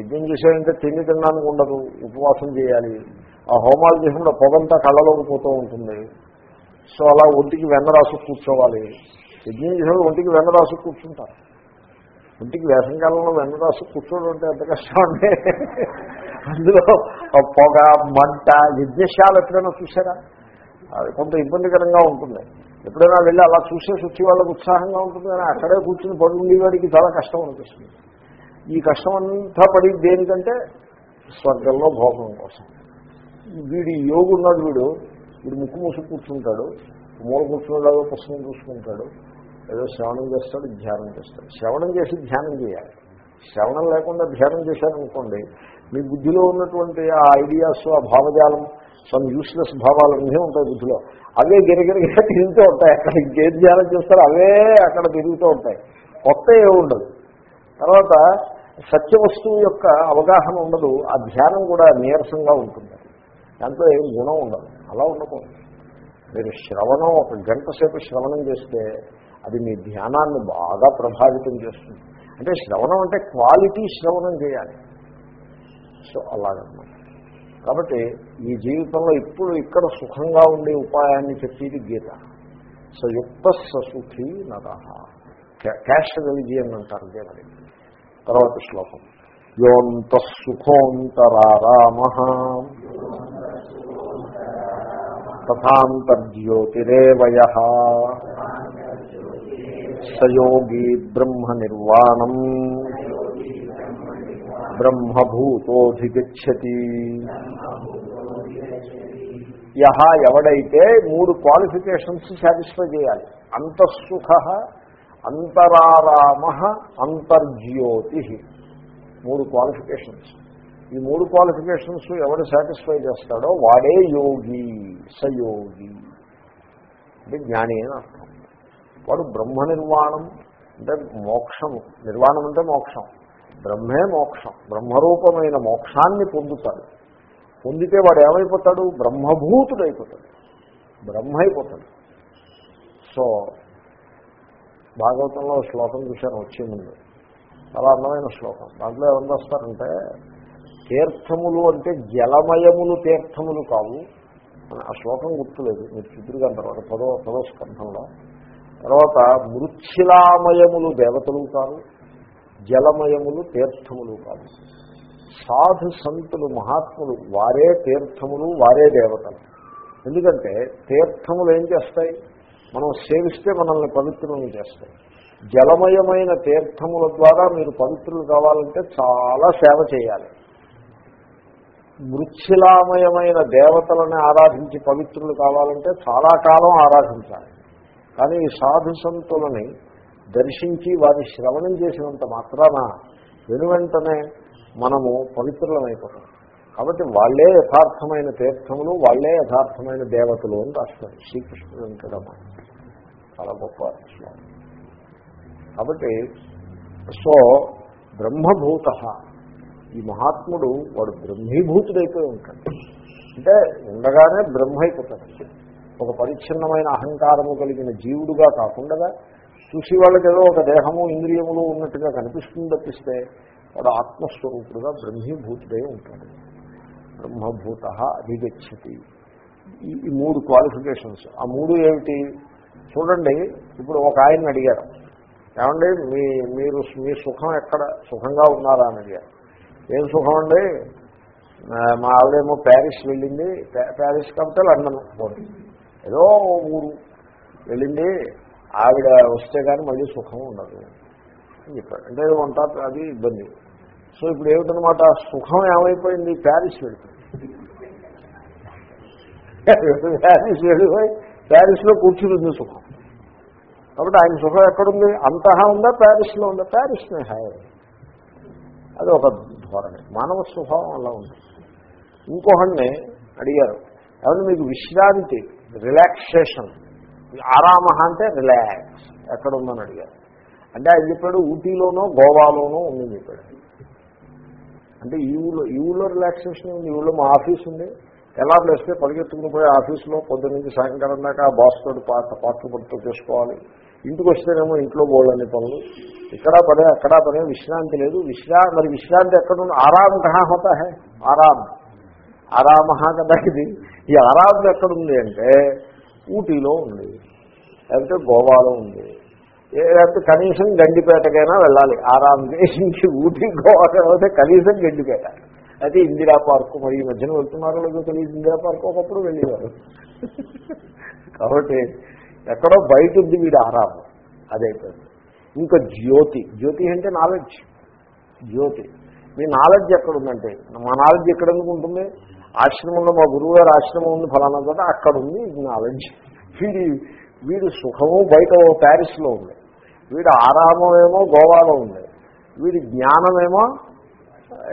యజ్ఞం చేసేదంటే తిండి తినడానికి ఉండదు. ఉపవాసం చేయాలి. ఆ హోమాలు చేసినప్పుడు పొగంతా కళ్ళలోకి పోతూ ఉంటుంది. సో అలా ఒంటికి వెన్న రాసు కూర్చోవాలి. యజ్ఞం చేసినప్పుడు ఒంటికి వెన్న రాసు కూర్చుంటారు. ఇంటికి వేసంకాలంలో వెన్న రాసు కూర్చోడు అంటే ఎంత కష్టం అంటే అందులో ఆ పొగ మంట యజ్ఞశాల ఎప్పుడైనా చూసారా అది కొంత ఇబ్బందికరంగా ఉంటుంది. ఎప్పుడైనా వెళ్ళి అలా చూసేసి వచ్చి వాళ్ళకు ఉత్సాహంగా ఉంటుంది కానీ అక్కడే కూర్చుని పడుండేవాడికి చాలా కష్టం అనిపిస్తుంది. ఈ కష్టం అంతా పడి దేనికంటే స్వర్గంలో భోగం కోసం. వీడి యోగు ఉన్నాడు వీడు. వీడు ముక్కు మూసి కూర్చుంటాడు. మూల కూర్చున్నలాగా పుస్తకం చూసుకుంటాడు. ఏదో శ్రవణం చేస్తాడు ధ్యానం చేస్తాడు. శ్రవణం చేసి ధ్యానం చేయాలి. శ్రవణం లేకుండా ధ్యానం చేశారనుకోండి మీ బుద్ధిలో ఉన్నటువంటి ఆ ఐడియాస్ ఆ భావజాలం సమ్ యూస్లెస్ భావాలన్నీ ఉంటాయి బుద్ధిలో. అవే గిరిగిరిగా తిరుగుతూ ఉంటాయి. అక్కడ ఇంకేం ధ్యానం చేస్తారో అవే అక్కడ తిరుగుతూ ఉంటాయి. కొత్త ఏ ఉండదు. తర్వాత సత్య వస్తువు యొక్క అవగాహన ఉండదు. ఆ ధ్యానం కూడా నీరసంగా ఉంటుంది. దాంట్లో ఏం గుణం ఉండదు. అలా ఉండకూడదు. మీరు శ్రవణం ఒక గంట సేపు శ్రవణం చేస్తే అది మీ ధ్యానాన్ని బాగా ప్రభావితం చేస్తుంది. అంటే శ్రవణం అంటే క్వాలిటీ శ్రవణం చేయాలి. సో అలాగన్నమాట కాబట్టి ఈ జీవితంలో ఇప్పుడు ఇక్కడ సుఖంగా ఉండే ఉపాయాన్ని చెప్పేది గీత. సయుక్త ససుఖీ నర. క్యాష్ రిలిజియన్ అంటారు దేవరి తర్వాత శ్లోకం. యోంత సుఖోంతరారామ. తథాంతర్జ్యోతిరేవయ. సయోగీ బ్రహ్మ నిర్వాణం బ్రహ్మభూతోధిగచ్చతి యహ ఎవడైతే మూడు క్వాలిఫికేషన్స్ సాటిస్ఫై చేయాలి. అంతఃసుఖ అంతరారామ అంతర్జ్యోతి. మూడు క్వాలిఫికేషన్స్. ఈ మూడు క్వాలిఫికేషన్స్ ఎవడు సాటిస్ఫై చేస్తాడో వాడే యోగి సయోగి. అంటే జ్ఞాని అని అర్థం. వాడు బ్రహ్మ నిర్వాణం అంటే మోక్షం నిర్వాణం అంటే మోక్షం. బ్రహ్మే మోక్షం బ్రహ్మరూపమైన మోక్షాన్ని పొందుతాడు. పొందితే వాడు ఏమైపోతాడు? బ్రహ్మభూతుడైపోతాడు. బ్రహ్మ అయిపోతాడు సో భాగవతంలో శ్లోకం చూశాను వచ్చే ముందు. చాలా అందమైన శ్లోకం. దాంట్లో ఏమన్నా వస్తారంటే తీర్థములు అంటే జలమయములు తీర్థములు కావు. ఆ శ్లోకం గుర్తులేదు. మీరు చిత్రుగాని తర్వాత పదో పదో స్కంధంలో. తర్వాత మృక్షిలామయములు దేవతలు కాదు జలమయములు తీర్థములు కాదు. సాధు సంతులు మహాత్ములు వారే తీర్థములు వారే దేవతలు. ఎందుకంటే తీర్థములు ఏం చేస్తాయి? మనం సేవిస్తే మనల్ని పవిత్రులను చేస్తాయి. జలమయమైన తీర్థముల ద్వారా మీరు పవిత్రులు కావాలంటే చాలా సేవ చేయాలి. మృక్షిలామయమైన దేవతలను ఆరాధించి పవిత్రులు కావాలంటే చాలా కాలం ఆరాధించాలి. కానీ సాధు సంతులని దర్శించి వారి శ్రవణం చేసినంత మాత్రాన వెనువెంటనే మనము పవిత్రులమైపోతాం. కాబట్టి వాళ్ళే యథార్థమైన తీర్థములు వాళ్ళే యథార్థమైన దేవతలు అని రాస్తారు శ్రీకృష్ణుడు వెంకటమ్మ. చాలా గొప్ప కాబట్టి సో బ్రహ్మభూత ఈ మహాత్ముడు వాడు బ్రహ్మీభూతుడైపోయి ఉంటాడు. అంటే ఉండగానే బ్రహ్మ అయిపోతాడు ఒక పరిచ్ఛిన్నమైన అహంకారము కలిగిన జీవుడుగా కాకుండా చూసి వాళ్ళకి ఏదో ఒక దేహము ఇంద్రియములు ఉన్నట్టుగా కనిపిస్తుంది తప్పిస్తే వాడు ఆత్మస్వరూపుడుగా బ్రహ్మీభూతుడై ఉంటాడు. బ్రహ్మభూత అధిగచ్చతి ఈ మూడు క్వాలిఫికేషన్స్. ఆ మూడు ఏమిటి? చూడండి ఇప్పుడు ఒక ఆయన్ని అడిగారు. ఏమండి మీ మీరు మీ సుఖం ఎక్కడ? సుఖంగా ఉన్నారా అని అడిగారు. ఏం సుఖం అండి మా ఆవిడేమో ప్యారిస్ వెళ్ళింది. ప్యా- ప్యారిస్ కాబట్టి లండన్. పోతుంది ఏదో ఊరు వెళ్ళింది ఆవిడ వస్తే కానీ మళ్ళీ సుఖం ఉండదు అని చెప్పాడు. అంటే వంట అది ఇబ్బంది. సో ఇప్పుడు ఏమిటనమాట సుఖం ఏమైపోయింది? ప్యారిస్ వెళ్తుంది ప్యారిస్ వెళ్ళిపోయి ప్యారిస్లో కూర్చుంది సుఖం. కాబట్టి ఆయన సుఖం ఎక్కడుంది? అంతహా ఉందా? ప్యారిస్లో ఉందా? ప్యారిస్నే హాయ్. అది ఒక ధోరణి. మానవ స్వభావం అలా ఉంది. ఇంకొకడిని అడిగారు ఏమన్నా మీకు విశ్రాంతి రిలాక్సేషన్. ఆరామ అంటే రిలాక్స్. ఎక్కడ ఉందని అడిగారు. అంటే ఆయన చెప్పాడు ఊటీలోనో గోవాలోనో ఉంది చెప్పాడు అంటే ఈ ఊళ్ళో ఈ ఊళ్ళో రిలాక్సేషన్ ఉంది ఈ ఊళ్ళో మా ఆఫీస్ ఉంది. ఎలా వేస్తే పరిగెత్తుకుని పోయి ఆఫీస్లో పొద్దున్న నుంచి సాయంకాలం దాకా బాస్ తోటి పాట పాటలు పడుతూ చేసుకోవాలి. ఇంటికి వస్తేనేమో ఇంట్లో బోళ్ళని పనులు. ఇక్కడ పనే అక్కడ పనే విశ్రాంతి లేదు. విశ్రా మరి విశ్రాంతి ఎక్కడుంది? ఆరామ కహా హోతా హే. ఆరామ్. ఆరామహ కదా ఇది. ఈ ఆరాధన ఎక్కడుంది అంటే ఊటీలో ఉంది లేకపోతే గోవాలో ఉంది ఏ లేకపోతే కనీసం గండిపేటకైనా వెళ్ళాలి. ఆరాంకి ఊటీ గోవా అయితే కనీసం గండిపేట. అయితే ఇందిరా పార్క్ మరి ఈ మధ్యన వెళ్తున్నారో లేదో తెలియదు. ఇందిరా పార్క్ ఒకప్పుడు వెళ్ళేవారు. కాబట్టి ఎక్కడో బయట ఉంది వీడి ఆరాధన అదైపోయింది. ఇంకా జ్యోతి. జ్యోతి అంటే నాలెడ్జ్. జ్యోతి. మీ నాలెడ్జ్ ఎక్కడ ఉందంటే మా నాలెడ్జ్ ఎక్కడ ఎందుకు ఉంటుంది? ఆశ్రమంలో మా గురువు గారు ఆశ్రమం ఉంది ఫలానా చోట అక్కడ ఉంది నాలెడ్జ్. వీడి వీడు సుఖము బయట ఓ ప్యారిస్లో ఉంది. వీడు ఆరామమేమో గోవాలో ఉంది. వీడి జ్ఞానమేమో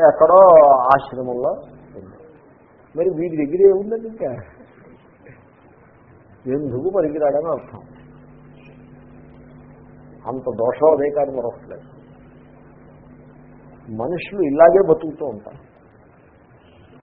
ఎక్కడో ఆశ్రమంలో ఉంది. మరి వీడి దగ్గర ఏముందండి ఇంకా? ఎందుకు పరిగిరాడని అర్థం. అంత దోషం అదే కాదు మరొకట్లేదు మనుషులు ఇలాగే బతుకుతూ ఉంటారు.